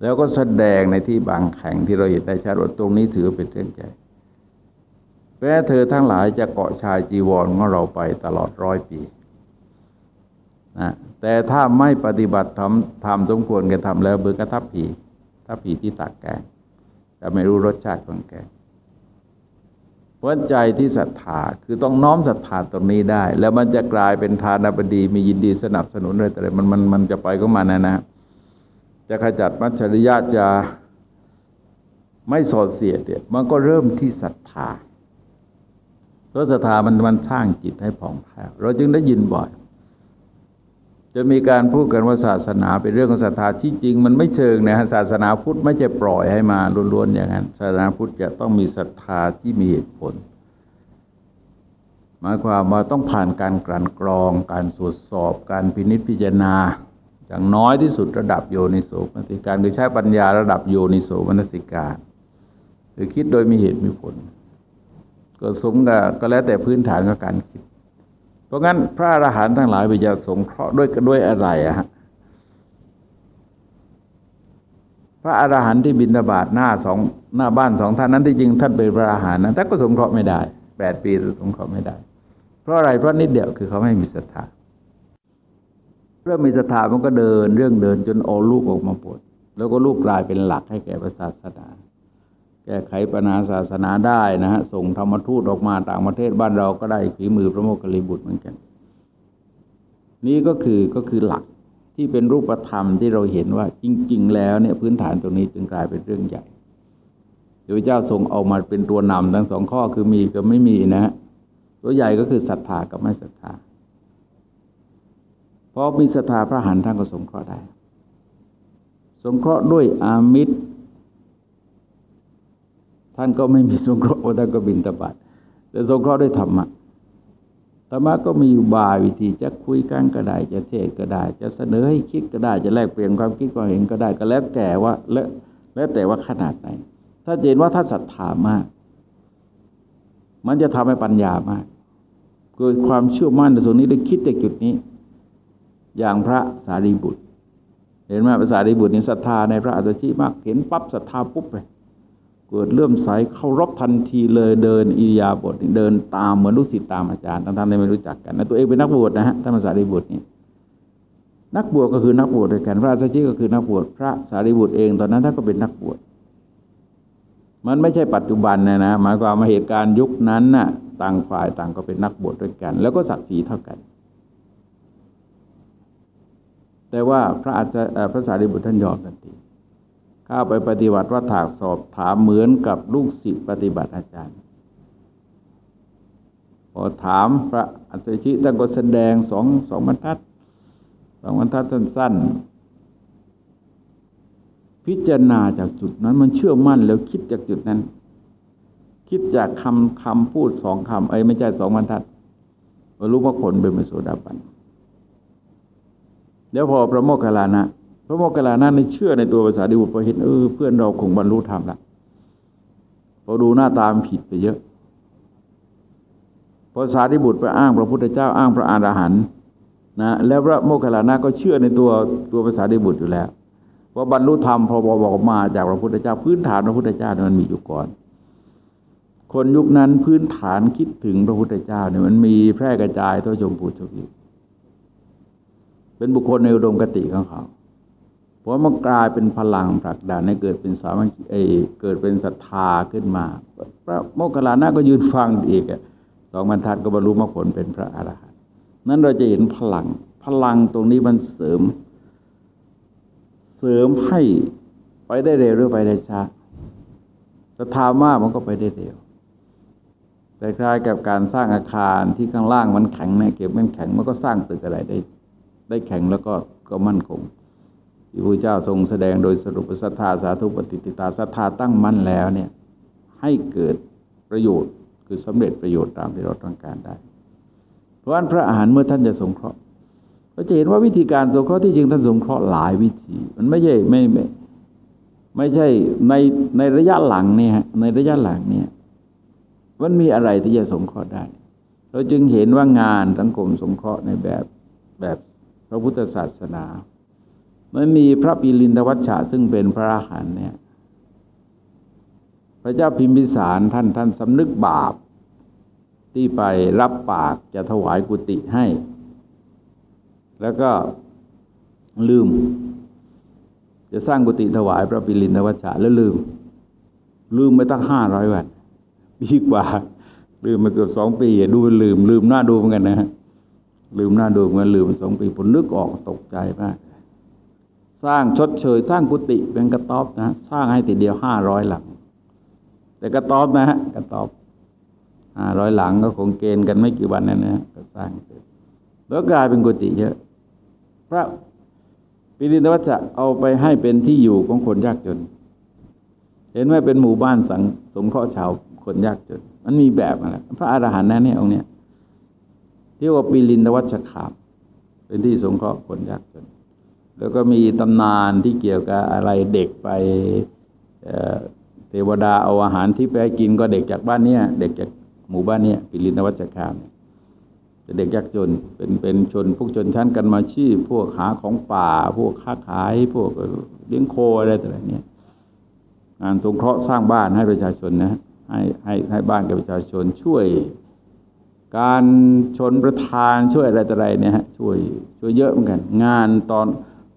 แล้วก็แสดงในที่บางแห่งที่เราเห็นได้ชัดว่าตรงนี้ถือเป็นเรื่องใหญ่ แม้เธอทั้งหลายจะเกาะชายจีวรของเราไปตลอดร้อยปีนะแต่ถ้าไม่ปฏิบัติทำทำสมควรกระทำแล้วเบือกระทับผีทับผีที่ตักแกงจะไม่รู้รสชาติของแกงเพราะใจที่ศรัทธาคือต้องน้อมศรัทธาตรงนี้ได้ แล้วมันจะกลายเป็นทานบดีมียินดีสนับสนุนอะไรแต่มันมันมันจะไปก็มานะนะจะขจัดมัจฉริยะจะไม่สอดเสียดเนี่ยมันก็เริ่มที่ศรัทธา เพราะศรัทธามันมันสร้างจิตให้ผ่องแผ้วเราจึงได้ยินบ่อยจะมีการพูดกันว่าศาสนาเป็นเรื่องของศรัทธาที่จริง มันไม่เชิงนะฮะศาสนาพุทธไม่จะปล่อยให้มาล้วนๆอย่างนั้นศาสนาพุทธจะต้องมีศรัทธาที่มีเหตุผล หมายความว่าต้องผ่านการกลั่นกรอง การตรวจสอบการพินิจพิจารณา อย่างน้อยที่สุดระดับโยนิโสมนสิการคือใช้ปัญญาระดับโยนิโสมนสิการ คือคิดโดยมีเหตุมีผล ก็สงกับก็แล้วแต่พื้นฐานของการคิด เพราะงั้นพระอรหันต์ทั้งหลายไปจะสงเคราะห์ด้วยด้วยอะไรอะฮะพระอรหันต์ที่บินบาตหน้าสองหน้าบ้านสองท่านนั้นที่จริงท่านเป็นพระอรหันต์นะท่านก็สงเคราะห์ไม่ได้แปดปีสงเคราะห์ไม่ได้ เพราะอะไรเพราะนิดเดียวคือเขาไม่มีศรัทธาเริ่มมีศรัทธามันก็เดินเรื่องเดินจนโอลูกออกมาปวดแล้วก็ลูกกลายเป็นหลักให้แก่ศาสนา แก้ไขปัญหาศาสนาได้นะฮะส่งธรรมทูตออกมาต่างประเทศบ้านเราก็ได้ฝีมือพระโมคคิริบุตรเหมือนกัน นี่ก็คือก็คือหลักที่เป็นรูปธรรมที่เราเห็นว่าจริง ๆ แล้วเนี่ยพื้นฐานตรงนี้จึงกลายเป็นเรื่องใหญ่พระเจ้าทรงเอามาเป็นตัวนำทั้งสองข้อคือมีกับไม่มีนะฮะตัวใหญ่ก็คือศรัทธากับไม่ศรัทธาเพราะมีศรัทธาพระหันท่านก็สงเคราะห์ได้ สงเคราะห์ด้วยอามิตร ท่านก็ไม่มีสงเคราะห์ท่านก็บินตบัดแต่สงเคราะห์ด้วยธรรมะธรรมะก็มีอยู่บายวิธีจะคุยกันก็ได้จะเทศก็ได้ จะเสนอให้คิดก็ได้ จะแลกเปลี่ยนความคิดความเห็นก็ได้ก็แล้วแต่ว่าแล้วแล้วแต่ว่าขนาดไหน ถ้าเห็นว่าถ้าศรัทธามาก มันจะทำให้ปัญญามากเกิดความเชื่อมั่นในส่วนนี้ได้คิดจากจุดนี้ อย่างพระสารีบุตร เห็นไหมพระสารีบุตรนี่ศรัทธาในพระอัตชิมาก เห็นปั๊บศรัทธาปุ๊บเลย เกิดเลื่อมใสเข้ารบทันทีเลยเดินอิยาบทเดินตามเหมือนลูกศิษย์ตามอาจารย์ทั้งๆที่ไม่รู้จักกันนะตัวเองเป็นนักบวชนะฮะท่านสารีบุตรนี่นักบวชก็คือนักบวชด้วยกัน พระสัจจิก็คือนักบวชพระสารีบุตรเองตอนนั้นท่านก็เป็นนักบวชมันไม่ใช่ปัจจุบันนะนะหมายความมาเหตุการณ์ยุคนั้นน่ะต่างฝ่ายต่างก็เป็นนักบวชด้วยกัน แล้วก็ศักดิ์ศรีเท่ากัน แต่ว่าพระอาจารย์พระสารีบุตรท่านยอมทันที ข้าไปปฏิบัติว่าถากสอบถามเหมือนกับลูกศิษย์ปฏิบัติอาจารย์ พอถามพระอัศชิท่านก็แสดงสองสองบรรทัดสองบรรทัดสั้นๆ พิจารณาจากจุดนั้นมันเชื่อมั่นแล้วคิดจากจุดนั้น คิดจากคำคำพูดสองคำไอ้ไม่ใช่สองบรรทัดรู้ว่าคนเป็นมโสดาบันเดี๋ยวพอพระโมคคัลลานะ ระโมคคัลลานั้นเชื่อในตัวภาษาดิบุตรพอเห็นเออเพื่อนเราคงบรรลุธรรมละพอดูหน้าตามผิดไปเยอะภาษาดิบุตรไปอ้างพระพุทธเจ้าอ้างพระอรหันต์นะแล้วพระโมคคัลลานะก็เชื่อในตัวตัวภาษาดิบุตรอยู่แล้วว่าบรรลุธรรมพอบอกมาจากพระพุทธเจ้า พื้นฐานพระพุทธเจ้ามันมีอยู่ก่อน คนยุคนั้นพื้นฐานคิดถึงพระพุทธเจ้าเนี่ยมันมีแพร่กระจายทั่วชมพูชวีเป็นบุคคลในอุดมกติของเขา เพราะมันกลายเป็นพลังผลักดันให้เกิดเป็นสามัคคีเกิดเป็นศรัทธาขึ้นมา พระโมคคัลลานะก็ยืนฟังอีกสองบรรทัดก็บรรลุมรรคผลเป็นพระอรหันต์นั้นเราจะเห็นพลัง พลังตรงนี้มันเสริม เสริมให้ไปได้เร็วหรือไปได้ช้าศรัทธามากมันก็ไปได้เร็วแต่คล้ายกับการสร้างอาคารที่ข้างล่างมันแข็งเนี่ยเก็บมันแข็งมันก็สร้างตึกอะไรได้ ได้แข็งแล้วก็ก็มั่นคง ที่พระเจ้าทรงแสดงโดยสรุปศรัทธาสาธุปฏิติตาศรัทธาตั้งมั่นแล้วเนี่ยให้เกิดประโยชน์คือสำเร็จประโยชน์ตามที่เราต้องการได้ เพราะฉะนั้นพระอาหารเมื่อท่านจะสงเคราะห์เราจะเห็นว่าวิธีการสงเคราะห์ที่จริงท่านสงเคราะห์หลายวิธี มันไม่ใช่ไม่ไม่ไม่ใช่ในในระยะหลังเนี่ยในระยะหลังเนี่ยมันมีอะไรที่จะสงเคราะห์ได้ เราจึงเห็นว่างานสังคมสงเคราะห์ในแบบแบบพระพุทธศาสนา มันมีพระปิลินทวัชชะซึ่งเป็นพระอรหันต์เนี่ยพระเจ้าพิมพิสารท่านท่านสำนึกบาป ที่ไปรับปากจะถวายกุฏิให้ แล้วก็ลืม จะสร้างกุฏิถวายพระปิลินทวัชชะแล้วลืม ลืมไปตั้งห้าร้อยวันปีกว่า ลืมมาเกือบสองปีดูลืม ลืมหน้าดูเหมือนกันนะฮะลืมหน้าดูเหมือนลืมสองปีผมนึกออกตกใจมาก สร้างชดเชย สร้างกุฏิเป็นกระต๊อบนะสร้างให้ติดเดียวห้าร้อยหลัง แต่กระต๊อบนะฮะกระต๊อบห้าร้อยหลังก็คงเกณฑ์กันไม่กี่วันนั่นนะก็สร้างเสร็จแล้วกลายเป็นกุฏิเยอะ พระปิรินทวัชจะเอาไปให้เป็นที่อยู่ของคนยากจน เห็นไหมเป็นหมู่บ้านสังสงเคราะห์ชาวคนยากจน มันมีแบบอะไรพระอรหันต์นั่นเนี่ยองค์เนี้ยที่ว่าปิรินทวัชขามเป็นที่สงเคราะห์คนยากจน แล้วก็มีตำนานที่เกี่ยวกับอะไรเด็กไปเทวดาเอาอาหารที่ไปกินก็เด็กจากบ้านเนี้ยเด็กจากหมู่บ้านเนี้ยปิรินวัชคามเด็กยากจนเป็นเป็นชนพวกชนชั้นกันมาชีพ พวกหาของป่า พวกค้าขาย พวกเลี้ยงโคอะไรต่างๆเนี่ยงานสงเคราะห์สร้างบ้านให้ประชาชนนะให้ให้ให้บ้านกับประชาชนช่วย การชนประทานช่วยอะไรต่ออะไรเนี่ยฮะช่วยช่วยเยอะเหมือนกัน งานตอน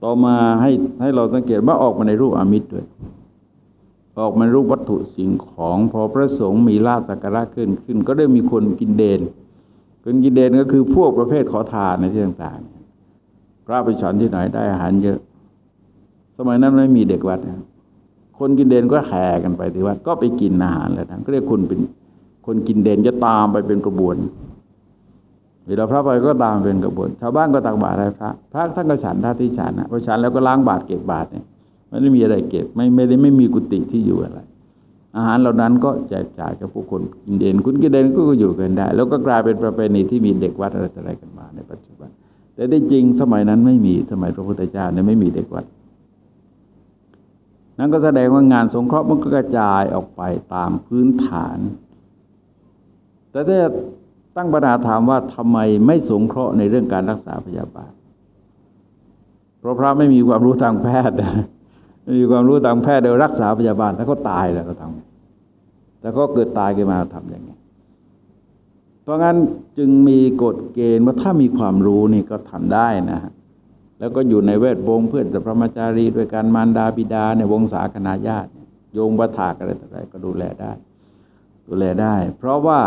ต่อมาให้ให้เราสังเกตว่าออกมาในรูปอามิตรด้วย ออกมารูปวัตถุสิ่งของพอพระสงฆ์มีลาสักการะขึ้นขึ้น ก็ได้มีคนกินเดนคนกินเดนก็คือพวกประเภทขอทานในที่ต่างๆพระไปฉันที่ไหนได้อาหารเยอะ สมัยนั้นไม่มีเด็กวัดนะคนกินเดนก็แห่กันไปที่วัดก็ไปกินอาหารแล้วทั้งก็เรียกคุณเป็นคนกินเดนจะตามไปเป็นกระบวน เวลาพระไปก็ตามเป็นกระบวนชาวบ้านก็ตักบาตรให้พระพระท่านก็ฉันท่าที่ฉันนะพอฉันแล้วก็ล้างบาตรเก็บบาตรเนี่ยไม่ได้มีอะไรเก็บไม่ไม่ได้ไม่มีกุฏิที่อยู่อะไร อาหารเหล่านั้นก็แจกจ่ายกับผู้คนกินเดนคุณกินเดนก็อยู่กันได้ แล้วก็กลายเป็นประเพณีที่มีเด็กวัดอะไรอะไรกันมาในปัจจุบัน แต่ได้จริงสมัยนั้นไม่มีสมัยพระพุทธเจ้าเนี่ยไม่มีเด็กวัดนั่นก็แสดงว่างานสงเคราะห์มันก็กระจายออกไปตามพื้นฐาน แต่ถ้า ตั้งปัญหาถามว่าทำไมไม่สงเคราะห์ในเรื่องการรักษาพยาบาล เพราะพระไม่มีความรู้ทางแพทย์ไม่มีความรู้ทางแพทย์เดี๋ยวรักษาพยาบาลถ้าเขาตายแล้วก็ทำแต่ก็เกิดตายขึ้นมาทำย่างไง เพราะงั้นจึงมีกฎเกณฑ์ว่าถ้ามีความรู้นี่ก็ทำได้นะฮะแล้วก็อยู่ในเวทวงเพื่อนสัพพมจารีด้วยการมารดาบิดาในวงศาคณาญาติโยงบัถากอะไรต่ออะไรก็ดูแลได้ ดูแลได้ เพราะว่า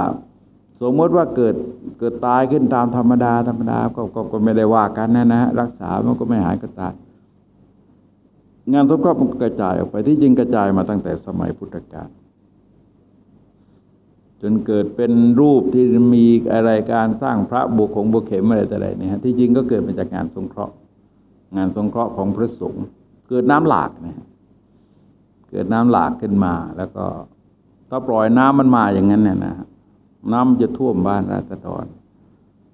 สมมติว่าเกิดเกิดตายขึ้นตามธรรมดา ธรรมดาก็ก็ก็ไม่ได้ว่ากันนะนะรักษามันก็ไม่หายก็ตายงานสงเคราะห์มันกระจายออกไปที่จริงกระจายมาตั้งแต่สมัยพุทธกาลจนเกิดเป็นรูปที่มีอะไรการสร้างพระบุคของบุคเข็มอะไรแต่ไรเนี่ยที่จริงก็เกิดมาจากงานสงเคราะห์ งานสงเคราะห์ของพระสงฆ์เกิดน้ำหลากนะเกิดน้ำหลากขึ้นมา แล้วก็ถ้าปล่อยน้ำมันมาอย่างนั้นเนี่ยนะ น้ำจะท่วมบ้านราษฎร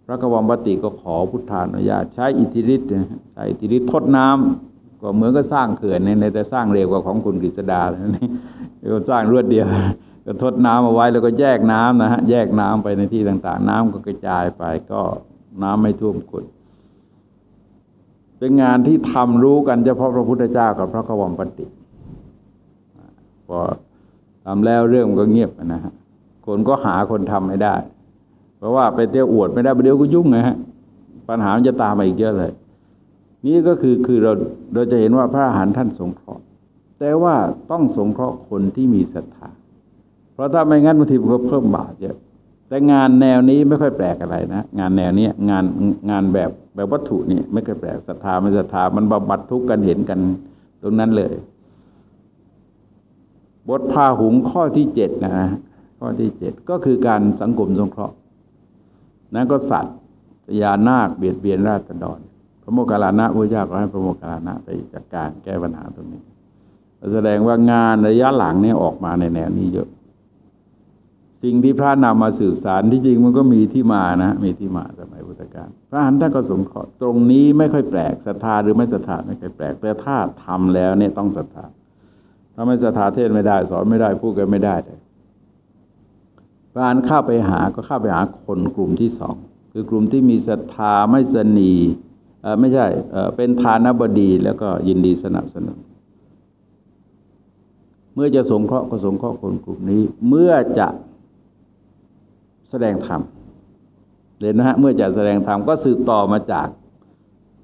พระกวมปติก็ขอพุทธานุญาต ใช้อิทธิฤทธิ์ใช้อิทธิฤทธิ์ทดน้ำก็เหมือนก็สร้างเขื่อนในแต่สร้างเร็วกว่าของคุณกฤษดาเลยนี่ก็สร้างรวดเดียว ก็ทดน้ำเอาไว้แล้วก็แยกน้ำนะฮะแยกน้ำไปในที่ต่างๆ น้ำก็กระจายไปก็น้ำไม่ท่วมคนเป็นงานที่ทำรู้กันเฉพาะพระพุทธเจ้ากับพระกวมปติพอทำแล้วเรื่องก็เงียบนะฮะ คนก็หาคนทำไม่ได้ เพราะว่าไปเที่ยวอวดไม่ได้ประเดี๋ยวก็ยุ่งไงฮะปัญหาจะตามมาอีกเยอะเลย นี่ก็คือคือเราเราจะเห็นว่าพระอาหารท่านสงเคราะห์ แต่ว่าต้องสงเคราะห์คนที่มีศรัทธาเพราะถ้าไม่งั้นบางทีมันก็เพิ่มบาปเยอะแต่งานแนวนี้ไม่ค่อยแปลกอะไรนะงานแนวนี้งานงานแบบแบบวัตถุนี่ไม่ค่อยแปลกศรัทธาไม่ศรัทธามันบำบัดทุกข์กันเห็นกันตรงนั้นเลย บทพาหุงข้อที่เจ็ดนะฮะ ข้อที่เจ็ดก็คือการสังคมสงเคราะห์นั้นก็สัตว์ยานาคเบียดเบียนราษฎรพระโมคคัลลานะพระเจ้าก็ให้พระโมคคัลลานะไปจัดการแก้ปัญหาตรงนี้ แสดงว่างานระยะหลังนี้ออกมาในแนวนี้เยอะ สิ่งที่พระนำมาสื่อสารที่จริงมันก็มีที่มานะ มีที่มาสมัยพุทธกาลพระหันท่านก็สงเคราะห์ตรงนี้ไม่ค่อยแปลกศรัทธาหรือไม่ศรัทธาไม่ค่อยแปลก แต่ถ้าทำแล้วเนี่ยต้องศรัทธาถ้าไม่ศรัทธาเทศไม่ได้ สอนไม่ได้พูดกันไม่ได้เลย พรเข้าไปหาก็เข้าไปหาคนกลุ่มที่สองคือกลุ่มที่มีศรัทธาไม่สนีไม่ใช่เป็นทานบดีแล้วก็ยินดีสนับสนุนเมื่อจะสงเคราะห์ก็สงเคราะห์คนกลุ่มนี้ เมื่อจะแสดงธรรมเห็นนะฮะเมื่อจะแสดงธรรมก็สืบต่อมาจาก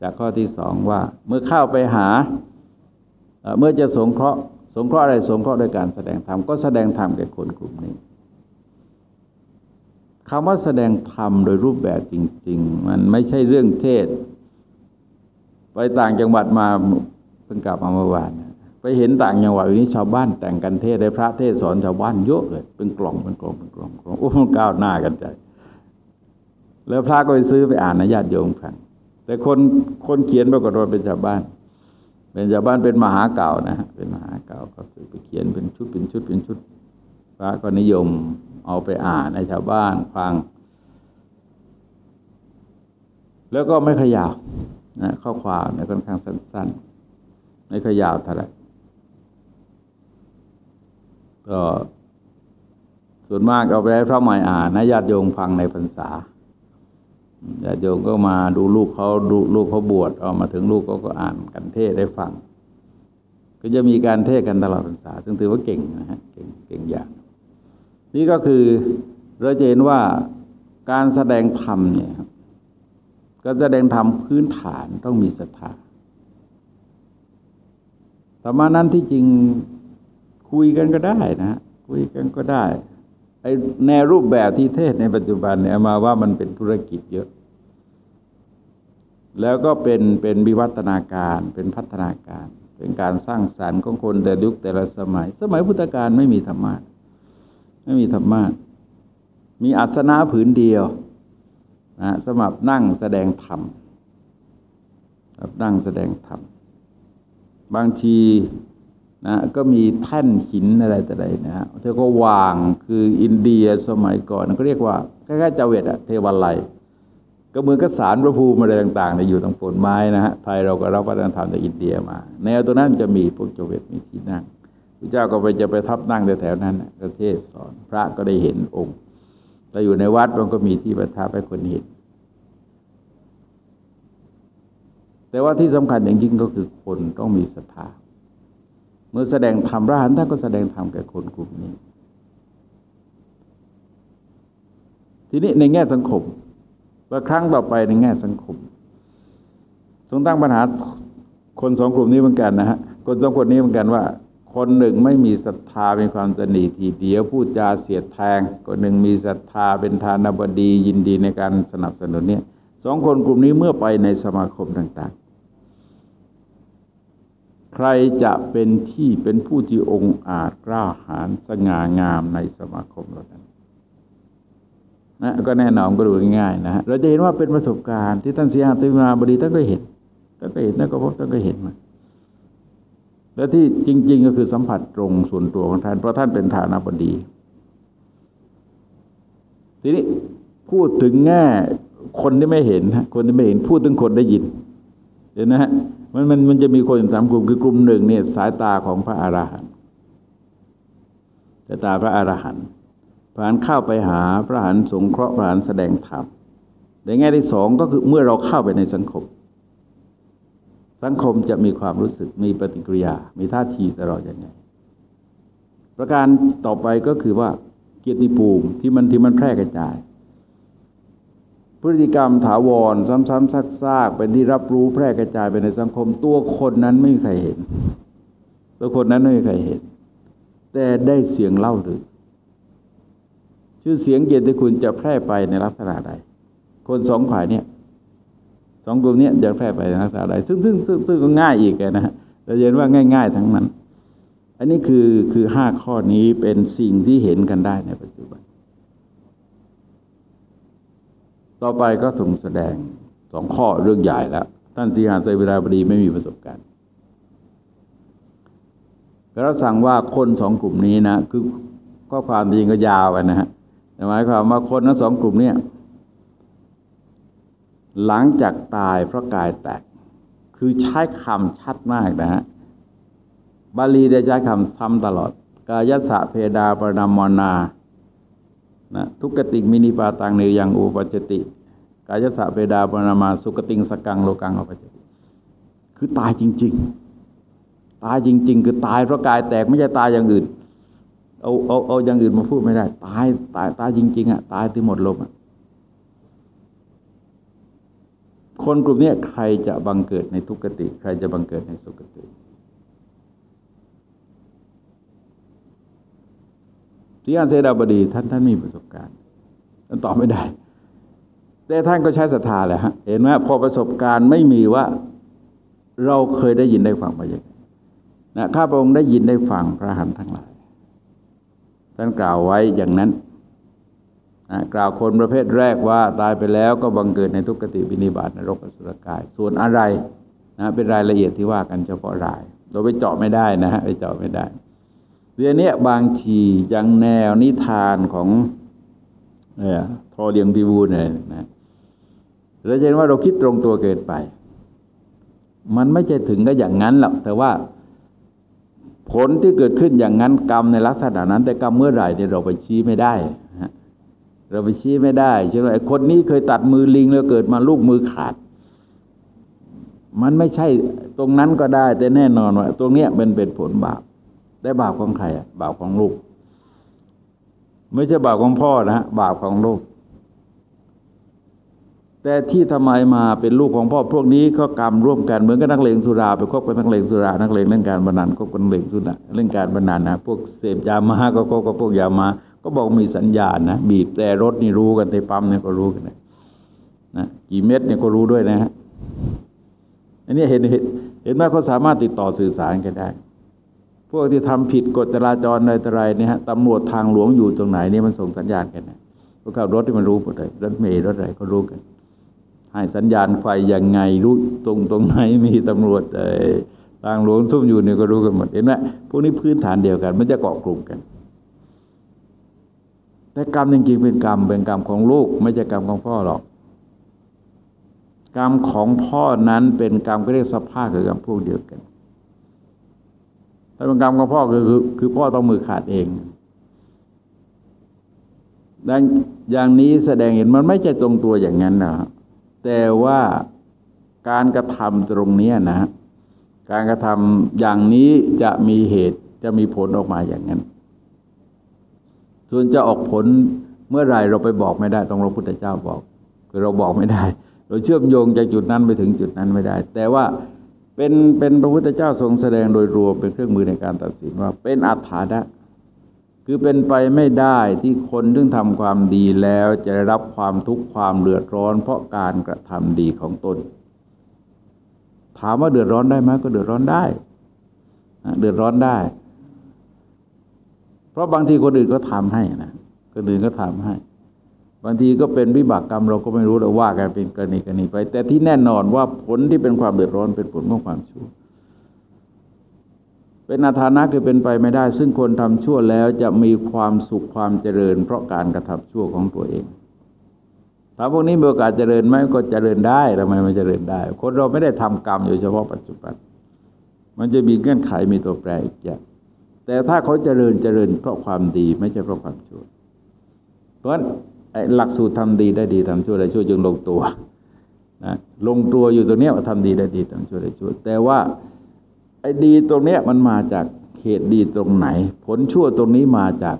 จากข้อที่สองว่า เมื่อเข้าไปหาเมื่อจะสงเคราะห์ สงเคราะห์อะไรสงเคราะห์โดยการแสดงธรรมก็แสดงธรรมแก่คนกลุ่มนี้ คำว่าแสดงธรรมโดยรูปแบบจริง ๆ มันไม่ใช่เรื่องเทศ ไปต่างจังหวัดมาเพิ่งกลับมาเมื่อวาน ไปเห็นต่างจังหวัดวันนี้ชาวบ้านแต่งกันเทศได้พระเทศสอนชาวบ้านเยอะเลย เป็นกล่องเป็นกล่องเป็นกล่องกล่องโอ้ก้าวหน้ากันใจ แล้วพระก็ไปซื้อไปอ่านนะญาติโยมฟังแต่คนคนเขียนปรากฏว่าเป็นชาวบ้าน เป็นชาวบ้านเป็นมหาเก่านะเป็นมหาเก่าก็ซื้อไปเขียนเป็นชุดเป็นชุดเป็นชุดพระก็นิยม เอาไปอ่านในชาวบ้านฟัง แล้วก็ไม่ขยาวนะข้อความเนี่ยค่อนข้างสั้น ๆ ไม่ขยาวเท่าไหร่ก็ส่วนมากเอาไปให้พระใหม่อ่านนะญาติโยมฟังในพรรษาญาติโยมก็มาดูลูกเขาดูลูกเขาบวชเอามาถึงลูกเขาก็อ่านกันเทศได้ฟัง ก็จะมีการเทศกันตลอดพรรษา ซึ่งถือว่าเก่งนะฮะเก่งเก่งอย่าง นี่ก็คือเราจะเห็นว่าการแสดงธรรมเนี่ยก็แสดงธรรมพื้นฐานต้องมีศรัทธาธรรมานั้นที่จริงคุยกันก็ได้นะ คุยกันก็ได้ไอแนวรูปแบบที่เทศในปัจจุบันเนี่ยมาว่ามันเป็นธุรกิจเยอะ แล้วก็เป็นเป็นวิวัฒนาการเป็นพัฒนาการ เป็นการสร้างสารรค์ของคนแต่ยุคแต่ละสมัย สมัยพุทธกาลไม่มีธรรมะ ไม่มีธรรมะ มีอัศนะผืนเดียวนะสำหรับนั่งแสดงธรรมนั่งแสดงธรรม บางทีนะก็มีแท่นหินอะไรแต่ใดนะฮะเธอก็วางคืออินเดียสมัยก่อนก็เรียกว่าคล้ายๆเจเวตอะเทวาลัยก็เหมือนกสารพระภูมิอะไรต่างๆในอยู่ตรงโนไม้นะฮะไทยเราก็รับวัฒนธรรมจากอินเดียมา แนวตัวนั้นจะมีพวกเจเวตมีที่นั่งพระเจ้าก็ไปจะไปทับนั่งแถวนั้นก็เทศสอน พระก็ได้เห็นองค์แต่อยู่ในวัดมันก็มีที่ประทับให้คนเห็น แต่ว่าที่สำคัญอย่างยิ่งก็คือคนต้องมีศรัทธา เมื่อแสดงธรรมพระหันท่านก็แสดงธรรมแก่คนกลุ่มนี้ ทีนี้ในแง่สังคม ว่าครั้งต่อไปในแง่สังคมทรงตั้งปัญหาคนสองกลุ่มนี้เหมือนกันนะฮะคนสองคนนี้เหมือนกันว่า คนหนึ่งไม่มีศรัทธาเป็นความสนิทีเดียวพูดจาเสียดแทงคนหนึ่งมีศรัทธาเป็นทานบดียินดีในการสนับสนุนเนี่ยสองคนกลุ่มนี้เมื่อไปในสมาคมต่าง ๆ ใครจะเป็นที่เป็นผู้ที่องค์อาจกล้าหาญสง่างามในสมาคมเรานั้นนะก็แน่นอนก็ดูง่ายๆนะฮะเราจะเห็นว่าเป็นประสบการณ์ที่ท่านเสียหาติมาบดีท่านก็เห็นท่านก็เห็นท่านก็พบท่านก็เห็นมา แล้วที่จริง ๆ ก็คือสัมผัสตรงส่วนตัวของท่าน เพราะท่านเป็นฐานะบดี ทีนี้พูดถึงแง่คนที่ไม่เห็นคนที่ไม่เห็นพูดถึงคนได้ยิน เห็นนะฮะมันมันมันจะมีคนสามกลุ่มคือกลุ่มหนึ่งเนี่ยสายตาของพระอาหารหันต์สายตาพระอาหารหันต์พระหันเข้าไปหาพระหันสงเคราะห์พระหันแสดงธรรมในแง่ที่สองก็คือเมื่อเราเข้าไปในสังคม สังคมจะมีความรู้สึกมีปฏิกิริยา มีท่าทีตลอดอยังไง ประการต่อไปก็คือว่าเกียรติภูมิที่มันที่มันแพร่กระจาย พฤติกรรมถาวร ซ้ำๆซากๆเป็นที่รับรู้แพร่กระจายไปในสังคม ตัวคนนั้นไม่มีใครเห็น ตัวคนนั้นไม่มีใครเห็น แต่ได้เสียงเล่าหรือชื่อเสียงเกียรติคุณจะแพร่ไปในลักษณะใดคนสองฝ่ายเนี่ย องกลุ่มนี้จะแพร่ไปในลักษณะใดซึ่งซึ่งซึ่งซึ่งก็ง่ายอีกนะฮะเราเห็นว่าง่าย ๆ ทั้งนั้น อันนี้คือคือห้าข้อนี้เป็นสิ่งที่เห็นกันได้ในปัจจุบัน ต่อไปก็ทรงแสดงสองข้อเรื่องใหญ่แล้ว ท่านสีหาไซเวลาบดีไม่มีประสบการณ์แล้วสั่งว่าคนสองกลุ่มนี้นะ คือข้อความจริงก็ยาวไปนะฮะหมายความว่าคนทั้งสองกลุ่มเนี่ย หลังจากตายเพราะกายแตก คือใช้คำชัดมากนะฮะบาลีได้ใช้คำซ้ำตลอด กายัสะเพดาปรนามนานะทุกติมินิปาตังเนยังอุปจติ กายัสะเพดาปรนามาสุกติงสกังโลกังอุปจติ คือตายจริง ๆ ตายจริง ๆ คือตายเพราะกายแตกไม่ใช่ตายอย่างอื่น เอาเอาเอาอย่างอื่นมาพูดไม่ได้ ตายตายตายจริง ๆอะตายที่หมดลมอะ คนกลุ่มนี้ใครจะบังเกิดในทุกขติ ใครจะบังเกิดในสุคติที่อันเซดาบดีท่านท่านมีประสบการณ์ท่านตอบไม่ได้ แต่ท่านก็ใช้ศรัทธาแหละฮะเห็นไหมพอประสบการณ์ไม่มีว่า เราเคยได้ยินได้ฟังมาอย่างนะข้าพระองค์ได้ยินได้ฟังพระหันทั้งหลายท่านกล่าวไว้อย่างนั้น กล่าวคนประเภทแรกว่าตายไปแล้วก็บังเกิดในทุกขติบินิบาตนรกอสุรกาย ส่วนอะไรนะเป็นรายละเอียดที่ว่ากันเฉพาะราย เราไปเจาะไม่ได้นะฮะไปเจาะไม่ได้เรื่องนี้บางทียังแนวนิทานของเนี่ยทอเลียงพิบูลเนี่ยนะเราจะเห็นว่าเราคิดตรงตัวเกินไป มันไม่ใช่ถึงก็อย่างนั้นหรอกแต่ว่าผลที่เกิดขึ้นอย่างนั้นกรรมในลักษณะนั้น แต่กรรมเมื่อไหร่เนี่ยเราไปชี้ไม่ได้ เราไปชี้ไม่ได้ใช่ไหมคนนี้เคยตัดมือลิงแล้วเกิดมาลูกมือขาด มันไม่ใช่ตรงนั้นก็ได้ แต่แน่นอนว่าตรงเนี้ยเป็นเป็นผลบาปได้บาปของใครอะบาปของลูก ไม่ใช่บาปของพ่อนะบาปของลูก แต่ที่ทำไมมาเป็นลูกของพ่อพวกนี้ก็กรรมร่วมกันเหมือนกับนักเลงสุราไปคบกับนักเลงสุรานักเลงเล่นการบนันคบกันเลงสุราเล่นการบันันนะพวกเสพยามาก็คบกับพวกยามา ก็บอกมีสัญญาณนะบีบแต่รถนี่รู้กันในปั๊มเนี่ยก็รู้กันนะนะกี่เม็ดเนี่ยก็รู้ด้วยนะฮะอันนี้เห็นเห็นเห็นว่าเขาสามารถติดต่อสื่อสารกันได้ พวกที่ทำผิดกฎจราจรใดต่ไรเนี่ยฮะตำรวจทางหลวงอยู่ตรงไหนนี่มันส่งสัญญาณกันนะพวกขับรถที่มันรู้หมดเลยรถเมล์รถอะไรก็รู้กัน ให้สัญญาณไฟยังไงรู้ตรงตรงไหนมีตำรวจทางหลวงซุ่มอยู่เนี่ยก็รู้กันหมดเห็นไหมพวกนี้พื้นฐานเดียวกัน มันจะเกาะกลุ่มกัน แต่กรรมจริงๆเป็นกรรมเป็นกรรมของลูก ไม่ใช่กรรมของพ่อหรอก กรรมของพ่อนั้นเป็นกรรมก็เรียกสภาพคือกรรมพวกเดียวกันถ้าเป็นกรรมของพ่อคือคือคือพ่อต้องมือขาดเองดังอย่างนี้แสดงเห็นมันไม่ใช่ตรงตัวอย่างนั้นนะแต่ว่าการกระทำตรงนี้นะ การกระทำอย่างนี้จะมีเหตุจะมีผลออกมาอย่างนั้น ส่วนจะออกผลเมื่อไรเราไปบอกไม่ได้ต้องพระพุทธเจ้าบอก คือเราบอกไม่ได้ เราเชื่อมโยงจากจุดนั้นไปถึงจุดนั้นไม่ได้ แต่ว่าเป็นเป็นพระพุทธเจ้าทรงแสดงโดยรวมเป็นเครื่องมือในการตัดสินว่าเป็นอัฏฐานะคือเป็นไปไม่ได้ที่คนที่ทำความดีแล้วจะได้รับความทุกข์ความเดือดร้อน เพราะการกระทำดีของตน ถามว่าเดือดร้อนได้ไหมก็เดือดร้อนได้ เดือดร้อนได้ ราะบางทีคนอื่นก็ทำให้นะคนอื่นก็ทำให้ บางทีก็เป็นวิบากกรรมเราก็ไม่รู้เราว่ากันเป็นกรณีกรณีไป แต่ที่แน่นอนว่าผลที่เป็นความเดือดร้อนเป็นผลของความชั่ว เป็นอาถานะคือเป็นไปไม่ได้ ซึ่งคนทำชั่วแล้วจะมีความสุขความเจริญ เพราะการกระทำชั่วของตัวเองถ้าพวกนี้มีโอกาสเจริญไหมก็เจริญได้ทำไมไม่เจริญได้ คนเราไม่ได้ทำกรรมอยู่เฉพาะปัจจุบัน มันจะมีเงื่อนไขมีตัวแปรอีกอย่าง แต่ถ้าเขาเจริญเจริญเพราะความดีไม่ใช่เพราะความชั่ว เพราะฉะนั้นหลักสูตรทำดีได้ดีทำชั่วได้ชั่วจึงลงตัวนะลงตัวอยู่ตรงนี้ว่าทำดีได้ดีทำชั่วได้ชั่ว แต่ว่าไอ้ดีตรงเนี้ยมันมาจากเหตุดีตรงไหน ผลชั่วตรงนี้มาจาก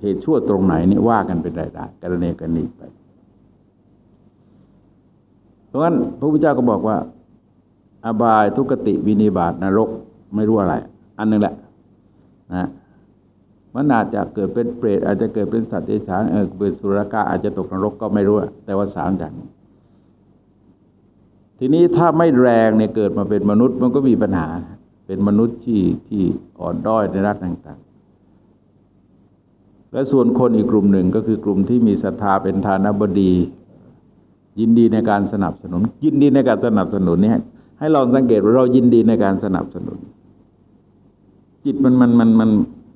เหตุชั่วตรงไหนนี่ว่ากันเป็นรายๆกรณีกันนี้ไป เพราะฉะนั้นพระพุทธเจ้าก็บอกว่า อบายทุกติวินิบาตนรกไม่รู้อะไร อันนึงแหละ นะมันอาจจะเกิดเป็นเปรตอาจจะเกิดเป็นสัตว์เดรัจฉานเออเป็นสุรกาอาจจะตกนรกก็ไม่รู้ แต่ว่าสามอย่างทีนี้ถ้าไม่แรงเนี่ยเกิดมาเป็นมนุษย์มันก็มีปัญหา เป็นมนุษย์ที่ที่อ่อนด้อยในรัฐต่างๆ และส่วนคนอีกกลุ่มหนึ่งก็คือกลุ่มที่มีศรัทธาเป็นทานบดี ยินดีในการสนับสนุน ยินดีในการสนับสนุนเนี่ยให้ลองสังเกตว่าเรายินดีในการสนับสนุน จิตมันมันมันมัน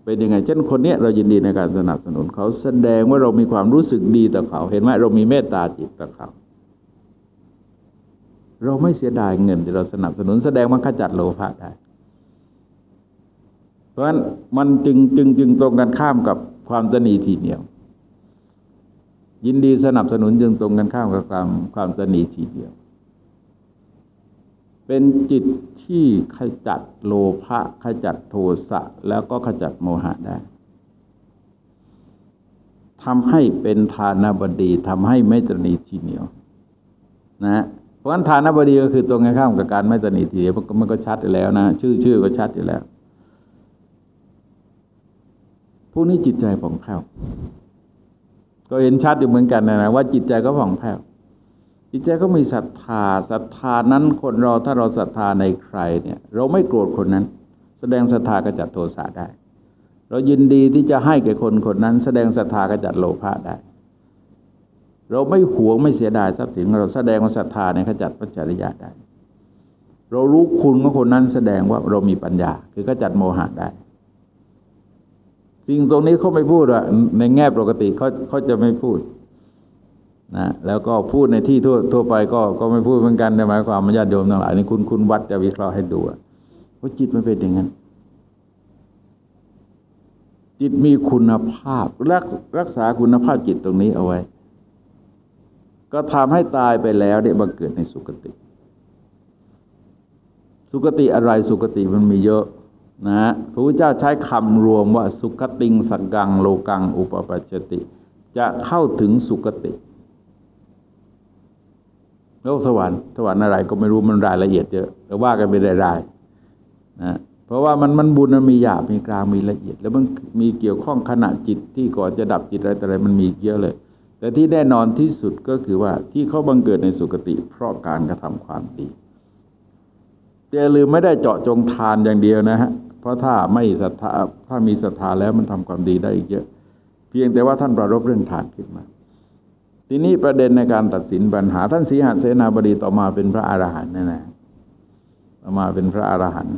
เป็นยังไง เช่นคนเนี้ยเรายินดีในการสนับสนุนเขาแสดงว่าเรามีความรู้สึกดีต่อเขา เห็นไหมเรามีเมตตาจิตต่อเขา เราไม่เสียดายเงินที่เราสนับสนุน แสดงว่าขจัดโลภะได้ เพราะฉะนั้นมันจึงจึงจึงตรงกันข้ามกับความตนีทีเหนียว ยินดีสนับสนุนจึงตรงกันข้ามกับความความตนีทีเดียว เป็นจิตที่ขจัดโลภะขจัดโทสะแล้วก็ขจัดโมหะได้ทำให้เป็นทานบดีทำให้ไม่ตนีทีเหนียว นะเพราะฉะนั้นทานบดีก็คือตรงกันข้ามกับการไม่ตนีทีเดียวมันก็ชัดอยู่แล้วนะ ชื่อชื่อก็ชัดอยู่แล้วผู้นี้จิตใจผ่องแผ้วก็เห็นชัดอยู่เหมือนกันนะว่าจิตใจก็ผ่องแผ้ว จิตใจก็มีศรัทธาศรัทธานั้นคนเราถ้าเราศรัทธาในใครเนี่ย เราไม่โกรธคนนั้น แสดงศรัทธากระจัดโทสะได้ เรายินดีที่จะให้แก่คนคนนั้น แสดงศรัทธากระจัดโลภะได้ เราไม่หวงไม่เสียดายทรัพย์สินเราแสดงว่าศรัทธาในขจัดปัจจริยาได้ เรารู้คุณของคนนั้นแสดงว่าเรามีปัญญา คือขจัดโมหะได้สิ่งตรงนี้เขาไม่พูดว่าในแง่ปกติเขาเขาจะไม่พูด นะแล้วก็พูดในที่ทั่วทั่วไปก็ก็ไม่พูดเหมือนกันในหมายความมาญาติโยมทั้งหลายนี่คุณคุณวัดจะวิเคราะห์ให้ดูว่าจิตมันเป็นอย่างนั้น จิตมีคุณภาพรักรักษาคุณภาพจิตตรงนี้เอาไว้ ก็ทำให้ตายไปแล้วเนี่ยบังเกิดในสุคติ สุคติอะไรสุคติมันมีเยอะนะพระพุทธเจ้าใช้คำรวมว่าสุขติงสักกังโลกัง อุปปัจจติ จะเข้าถึงสุคติ โลกสวรรค์สวรรค์อะไรก็ไม่รู้มันรายละเอียดเยอะแต่ว่ากันเป็นรายๆนะเพราะว่ามันมันบุญมันมีหยาบมีกลางมีละเอียด แล้วมันมีเกี่ยวข้องขณะจิตที่ก่อนจะดับจิตอะไรแต่อะไรมันมีเยอะเลย แต่ที่แน่นอนที่สุดก็คือว่าที่เขาบังเกิดในสุคติ เพราะการกระทำความดีจะลืมไม่ได้เจาะจงทานอย่างเดียวนะฮะเพราะถ้าไม่ศรัทธาถ้ามีศรัทธาแล้วมันทำความดีได้อีกเยอะ เพียงแต่ว่าท่านประรบเรื่องทานขึ้นมา ทีนี้ประเด็นในการตัดสินปัญหา ท่านสีหเสนาบดีต่อมาเป็นพระอรหันต์นั่นแหละต่อมาเป็นพระอรหันต์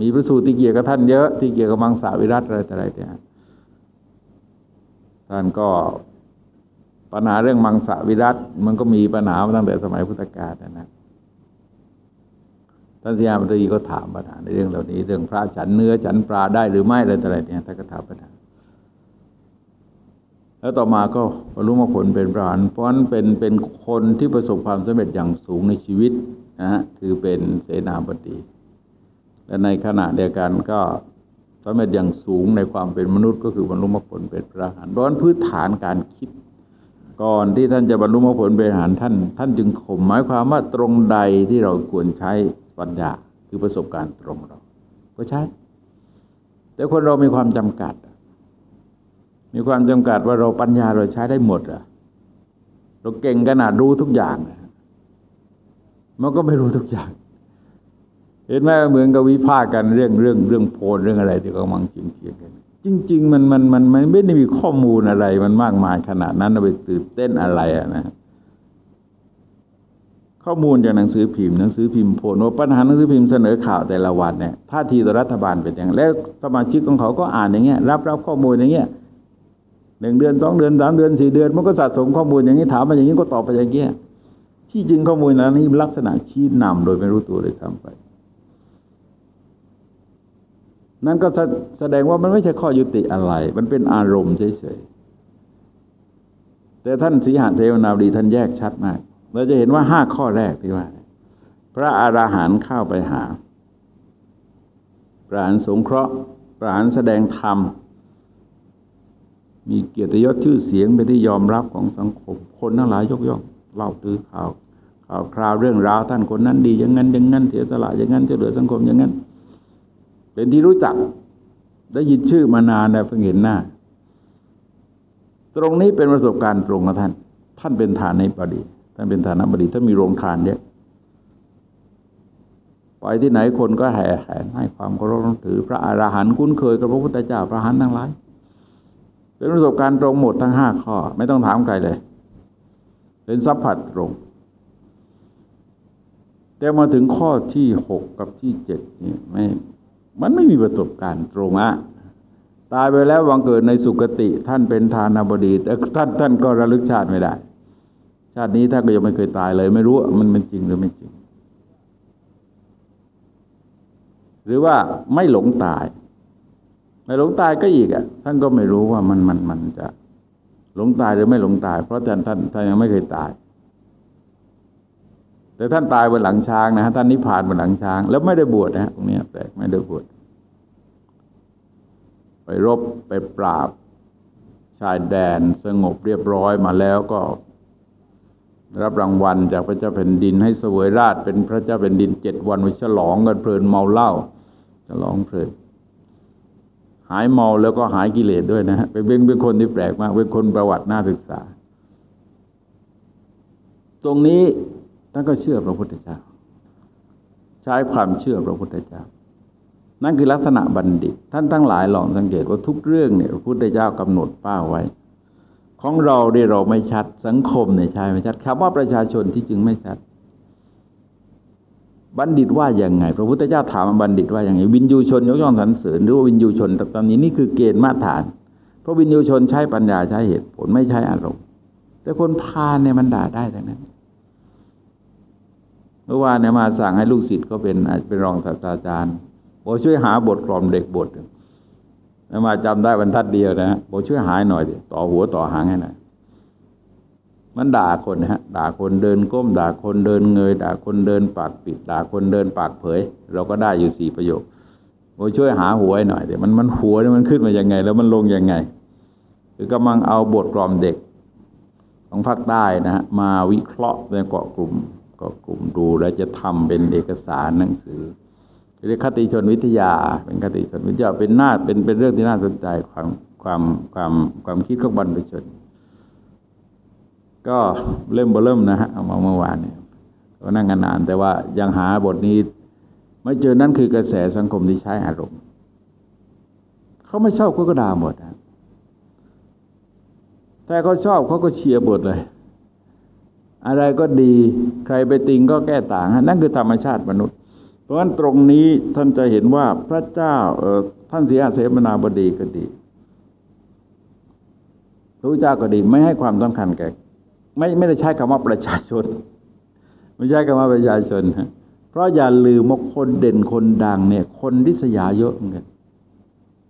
มีพระสูตรที่เกี่ยวกับท่านเยอะที่เกี่ยวกับมังสวิรัตอะไรแต่ไรเนี่ยท่านก็ปัญหาเรื่องมังสวิรัตมันก็มีปัญหามาตั้งแต่สมัยพุทธกาลนะท่านสีหบดีก็ถามปัญหาในเรื่องเหล่านี้ เรื่องพระฉันเนื้อฉันปลาได้หรือไม่อะไรแต่ไรเนี่ยท่านก็ถามปัญหา แล้วต่อมาก็บรรลุมรรคผลเป็นพระอรหันต์เพราะนั้นเป็นเป็นคนที่ประสบความสำเร็จอย่างสูงในชีวิตนะฮะคือเป็นเสนาบดี และในขณะเดียวกันก็สำเร็จอย่างสูงในความเป็นมนุษย์ก็คือบรรลุมรรคผลเป็นพระอรหันต์เพราะนั้นพื้นฐานการคิด ก่อนที่ท่านจะบรรลุมรรคผลเป็นอรหันต์ท่าน ท่านจึงข่มหมายความว่าตรงใดที่เราควรใช้ปัญญาคือประสบการณ์ตรงเรา ก็ใช้แต่คนเรามีความจำกัด มีความจำกัดว่าเราปัญญาเราใช้ได้หมดอะเราเก่งขนาดรู้ทุกอย่าง มันก็ไม่รู้ทุกอย่าง เห็นไหมเหมือนกับวิพากกันเรื่องเรื่องเรื่องโพลเรื่องอะไรที่กำลังจิงเทียงกัน จริง ๆ มันมันมันมันไม่ได้มีข้อมูลอะไร มันมากมายขนาดนั้นเอาไปตื่นเต้นอะไรอะนะข้อมูลจากหนังสือพิมพ์หนังสือพิมพ์โพลว่าปัญหาหนังสือพิมพ์เสนอข่าวแต่ละวันเนี่ยท่าทีต่อรัฐบาลเป็นอย่างแล้วสมาชิกของเขาก็อ่านอย่างเงี้ยรับรับข้อมูลอย่างเงี้ย หนึ่งเดือนสองเดือนสามเดือนสี่เดือน มันก็สะสมข้อมูลอย่างนี้ถามมาอย่างนี้ก็ตอบไปอย่างเงี้ยที่จริงข้อมูลนั้นนี้ลักษณะชี้นำโดยไม่รู้ตัวเลยทำไป นั่นก็แสดงว่ามันไม่ใช่ข้อยุติอะไร มันเป็นอารมณ์เฉยๆแต่ท่านสีหานเสวนาดีท่านแยกชัดมาก เราจะเห็นว่าห้าข้อแรกที่ว่า พระอาราหันต์เข้าไปหา พระอานสงเคราะห์พระอานแสดงธรรม มีเกียรติยศชื่อเสียงเป็นที่ยอมรับของสังคม คนทั้งหลายยกย่องเล่าตือข่าว ข่าวคราวเรื่องราวท่านคนนั้นดี อย่างนั้นอย่างนั้นเสียสละอย่างนั้นจะเหลือสังคมอย่างนั้น เป็นที่รู้จักได้ยินชื่อมานานแล้วเพิ่งเห็นหน้า ตรงนี้เป็นประสบการณ์ตรงกับท่าน ท่านเป็นฐานในบดี ท่านเป็นฐานบดีท่านมีโรงทานเยอะไปที่ไหนคนก็แห่แห่ให้ความเคารพถือ พระอาราหันต์คุ้นเคยกับพระพุทธเจ้าพระหันทั้งหลาย เป็นประสบการณ์ตรงหมดทั้งห้าข้อ ไม่ต้องถามใครเลย เป็นสัมผัสตรง แต่มาถึงข้อที่หกกับที่เจ็ดนี่ไม่มันไม่มีประสบการณ์ตรงอะตายไปแล้ววังเกิดในสุคติ ท่านเป็นทานาบดีแต่ท่านท่านก็ระลึกชาติไม่ได้ ชาตินี้ท่านก็ยังไม่เคยตายเลย ไม่รู้มันเป็นจริงหรือไม่จริง หรือว่าไม่หลงตาย ไม่หลงตายก็อีกอะ ท่านก็ไม่รู้ว่ามันมันมันจะหลงตายหรือไม่หลงตาย เพราะท่านท่านท่านยังไม่เคยตาย แต่ท่านตายบนหลังช้างนะฮะท่านนิพพานบนหลังช้าง แล้วไม่ได้บวชนะฮะตรงนี้แปลกไม่ได้บวชไปรบไปปราบ ชายแดนสงบเรียบร้อยมาแล้วก็รับรางวัลจากพระเจ้าแผ่นดินให้เสวยราชเป็นพระเจ้าแผ่นดินเจ็ดวันวิฉลองกันเพลินเมาเหล้าฉลองเพลิน หายเมาแล้วก็หายกิเลสด้วยนะฮะเป็นเป็นคนที่แปลกมาก เป็นคนประวัติน่าศึกษา ตรงนี้ท่านก็เชื่อพระพุทธเจ้า ใช้ความเชื่อพระพุทธเจ้า นั่นคือลักษณะบัณฑิต ท่านทั้งหลายลองสังเกตว่าทุกเรื่องเนี่ยพระพุทธเจ้ากำหนดป้าไว้ ของเราเนี่ยเราไม่ชัดสังคมเนี่ยใช่ไม่ชัดคำว่าประชาชนที่จึงไม่ชัด บัณฑิตว่าอย่างไง พระพุทธเจ้าถามบัณฑิตว่าอย่างไง วินยูชนยกย่องสรรเสริญหรือว่าวินยูชนตอนนี้นี่คือเกณฑ์มาตรฐาน เพราะวินยูชนใช้ปัญญาใช้เหตุผลไม่ใช้อารมณ์ แต่คนพาเนี่ยมันด่าได้แต่นั้นเมื่อวานเนี่ยมาสั่งให้ลูกศิษย์ก็เป็นเป็นรองศาสตราจารย์บอกช่วยหาบทกลอมเด็กบทมาจำได้บรรทัดเดียวนะบอกช่วยหายหน่อยดิต่อหัวต่อหางให้หน่อย มันด่าคนนะฮะด่าคนเดินก้ม ด่าคนเดินเงย ด่าคนเดินปากปิด ด่าคนเดินปากเผย เราก็ได้อยู่สี่ประโยคโอ้ช่วยหาหัวหน่อยเดี๋ยวมันมันหัวนี่มันขึ้นมาอย่างไง แล้วมันลงยังไงคือกำลังเอาบทกลอมเด็กของภาคใต้นะฮะมาวิเคราะห์ในเกาะกลุ่มเก็กลุ่มดูแล้วจะทำเป็นเอกสารหนังสือเรียกคติชนวิทยา เป็นคติชนวิทยาเป็นหน้าเป็นเป็นเรื่องที่น่าสนใจความความความความคิดของบรรพชน ก็เริ่มเบ่เริ่มนะฮะเอามาเมื่อวานเนี่ยก็นั่งกันนาน แต่ว่ายังหาบทนี้ ไม่เจอนั่นคือกระแสสังคมที่ใช้อารมณ์เขาไม่ชอบเขาก็ด่าหมดนะแต่เขาชอบเขาก็เชียร์บทเลย อะไรก็ดีใครไปติงก็แก้ต่างนั่นคือธรรมชาติมนุษย์ เพราะฉะนั้นตรงนี้ท่านจะเห็นว่าพระเจ้าเออท่านเสียเสมนาบดีก็ดีพระเจ้าก็ดี ไม่ให้ความสำคัญแก่ ไม่ไม่ได้ใช้คำว่าประชาชน ไม่ใช่คำว่าประชาชนฮะเพราะอย่าลืมว่าคนเด่นคนดังเนี่ย คนริษยาเยอะเหมือนกัน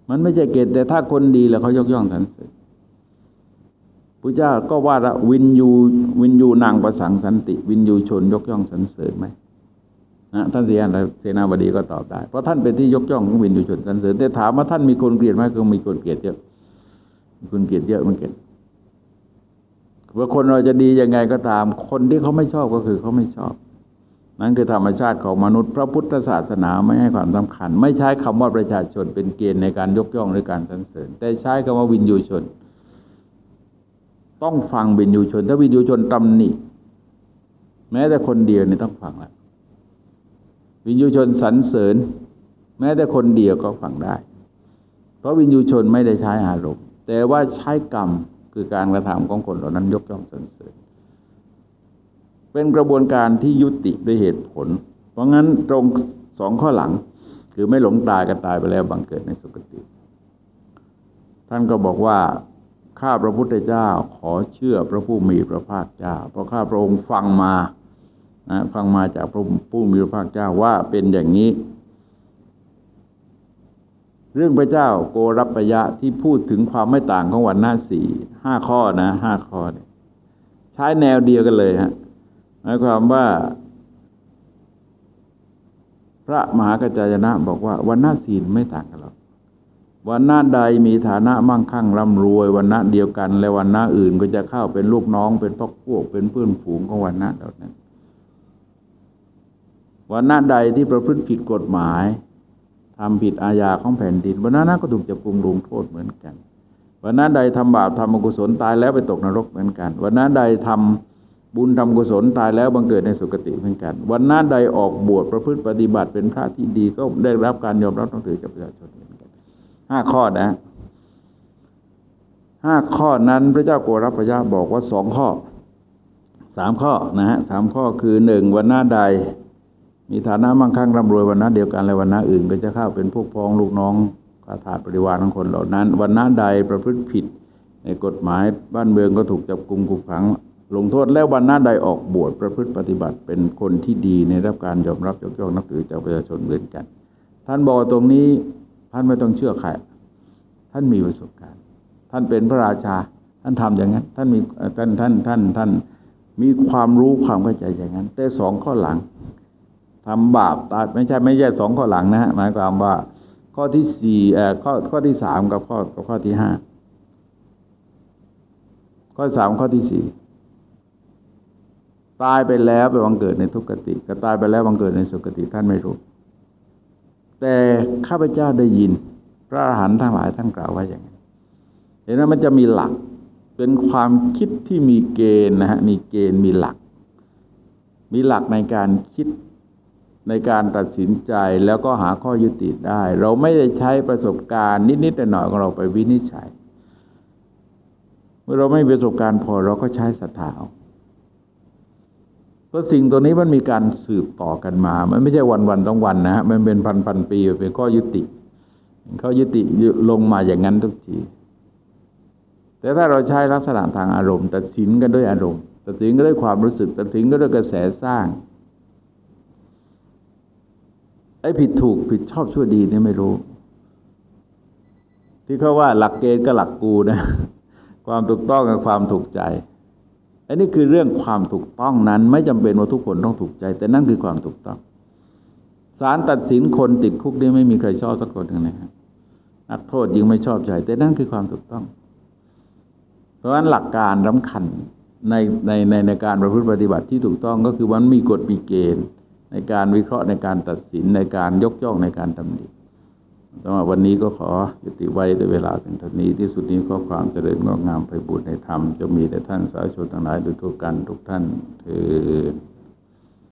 มันไม่ใช่เกตแต่ถ้าคนดีแล้วเขายกย่องสรรเสริญพระเจ้าก็ว่าละวินยูวินยูนางประสังสันติ วินยูชนยกย่องสรรเสริญไหมนะท่านเสียนเสนาบดีก็ตอบได้ เพราะท่านเป็นที่ยกย่องของวินยูชนสรรเสริญแต่ถามว่าท่านมีคนเกลียดไหมก็มีคนเกลียดเยอะมีคนเกลียดเยอะเหมือนกัน ว่าคนเราจะดียังไงก็ตาม คนที่เขาไม่ชอบก็คือเขาไม่ชอบ นั่นคือธรรมชาติของมนุษย์ พระพุทธศาสนาไม่ให้ความสำคัญ ไม่ใช้คำว่าประชาชนเป็นเกณฑ์ในการยกย่องหรือการสรรเสริญ แต่ใช้คำว่าวินยูชน ต้องฟังวินยูชน ถ้าวินยูชนตำหนิแม้แต่คนเดียวนี่ต้องฟังละวินยูชนสรรเสริญ แม้แต่คนเดียวก็ฟังได้ เพราะวินยูชนไม่ได้ใช้อารมณ์แต่ว่าใช้กรรม คือการกระทำของคนเหล่านั้นยกย่องสรรเสริญเป็นกระบวนการที่ยุติด้วยเหตุผล เพราะงั้นตรงสองข้อหลัง คือไม่หลงตายก็ตายไปแล้วบังเกิดในสุคติ ท่านก็บอกว่าข้าพระพุทธเจ้าขอเชื่อพระผู้มีพระภาคเจ้า เพราะข้าพระองค์ฟังมานะฟังมาจากพระผู้มีพระภาคเจ้าว่าเป็นอย่างนี้ เรื่องพระเจ้าโกรปยะที่พูดถึงความไม่ต่างของวันหน้าสี่ห้าข้อนะห้าข้อเนี่ยใช้แนวเดียวกันเลยฮะหมายความว่า พระมหากัจจายนะบอกว่าวันหน้าศีลไม่ต่างกันหรอกวันหน้าใดมีฐานะมั่งคั่งร่ำรวยวันหน้าเดียวกัน และวันหน้าอื่นก็จะเข้าเป็นลูกน้องเป็นพกพวกเป็นเพื่อนฝูงของวันหน้าเหล่านั้นวันหน้าใดที่ประพฤติผิดกฎหมาย ทำผิดอาญาของแผ่นดินวันนั้นก็ถูกจับกุมลงโทษเหมือนกัน วันนั้นใดทำบาปทำอกุศลตายแล้วไปตกนรกเหมือนกัน วันนั้นใดทำบุญทำกุศลตายแล้วบังเกิดในสุคติเหมือนกัน วันนั้นใดออกบวชประพฤติปฏิบัติเป็นพระที่ดีก็ได้รับการยอมรับต้องถือจากประชาชนห้าข้อนะห้าข้อนั้นพระเจ้าโกรพยาบอกว่าสองข้อสามข้อนะฮะสามข้อคือหนึ่งวันหน้าใด มีฐานะมั่งคั่งร่ำรวยวันหน้าเดียวกันและวันหน้าอื่น ก็จะเข้าเป็นพวกพ้องลูกน้องาทาสบริวารของคนเหล่านั้น วันน้าใดประพฤติผิด ในกฎหมายบ้านเมืองก็ถูกจับกุมกุมขัง ลงโทษแล้ววันน้าใดออกบวชประพฤติปฏิบัติเป็นคนที่ดีในรับการยอมรับยกย่องนับถือจากประชาชนเหมือนกัน ท่านบอกตรงนี้ท่านไม่ต้องเชื่อใครท่านมีประสบการณ์ ท่านเป็นพระราชาท่านทำอย่างนั้น ท่านมีท่านท่านท่านท่านมีความรู้ความเข้าใจอย่างนั้น แต่สองข้อหลัง ทำบาปตายไม่ใช่ไม่ใช่สองข้อหลังนะฮะหมายความว่า ข้อที่สี่เอ่อข้อข้อที่สามกับข้อกับข้อที่ห้าข้อสามข้อที่สี่ตายไปแล้วไปวังเกิดในทุกขติก็ตายไปแล้ววังเกิดในสุคติท่านไม่รู้ แต่ข้าพเจ้าได้ยิน พระอรหันต์ทั้งหลายท่านกล่าวว่าอย่างนี้เห็นไหมมันจะมีหลัก เป็นความคิดที่มีเกณฑ์นะฮะมีเกณฑ์มีหลัก มีหลักในการคิด ในการตัดสินใจแล้วก็หาข้อยุติได้ เราไม่ได้ใช้ประสบการณ์นิดๆหน่อยๆของเราไปวินิจฉัย เมื่อเราไม่มีประสบการณ์พอเราก็ใช้ศรัทธาเอาเพราะสิ่งตัวนี้มันมีการสืบต่อกันมา มันไม่ใช่วันวันต้องวันนะฮะมันเป็นพันพันปีเป็นข้อยุติข้อยุติลงมาอย่างนั้นทุกทีแต่ถ้าเราใช้ลักษณะทางอารมณ์ ตัดสินกันด้วยอารมณ์ ตัดสินก็ด้วยความรู้สึก ตัดสินก็ด้วยกระแสสร้าง ไอ้ผิดถูกผิดชอบชั่วดีนี่ไม่รู้ ที่เขาว่าหลักเกณฑ์ก็หลักกูนะ ความถูกต้องกับความถูกใจ อันนี้คือเรื่องความถูกต้องนั้น ไม่จำเป็นว่าทุกคนต้องถูกใจ แต่นั่นคือความถูกต้องศาลตัดสินคนติดคุกนี่ไม่มีใครชอบสักคนหนึ่งนะครับนักโทษยิงไม่ชอบใจ แต่นั่นคือความถูกต้อง เพราะฉะนั้นหลักการสาคัญในในในในการประพฤติปฏิบัติที่ถูกต้องก็คือวันมีกฎมีเกณฑ์ ในการวิเคราะห์ในการตัดสินในการยกย่องในการตำหนิสำหรับวันนี้ก็ขอยุติไว้ด้วยเวลาเป็นเท่านี้ที่สุดนี้ข้อความเจริญงอกงามไปบุญในธรรมจะมีแต่ท่านสาธุชนทั้งหลายโดยทั่วกันทุกท่านเธอ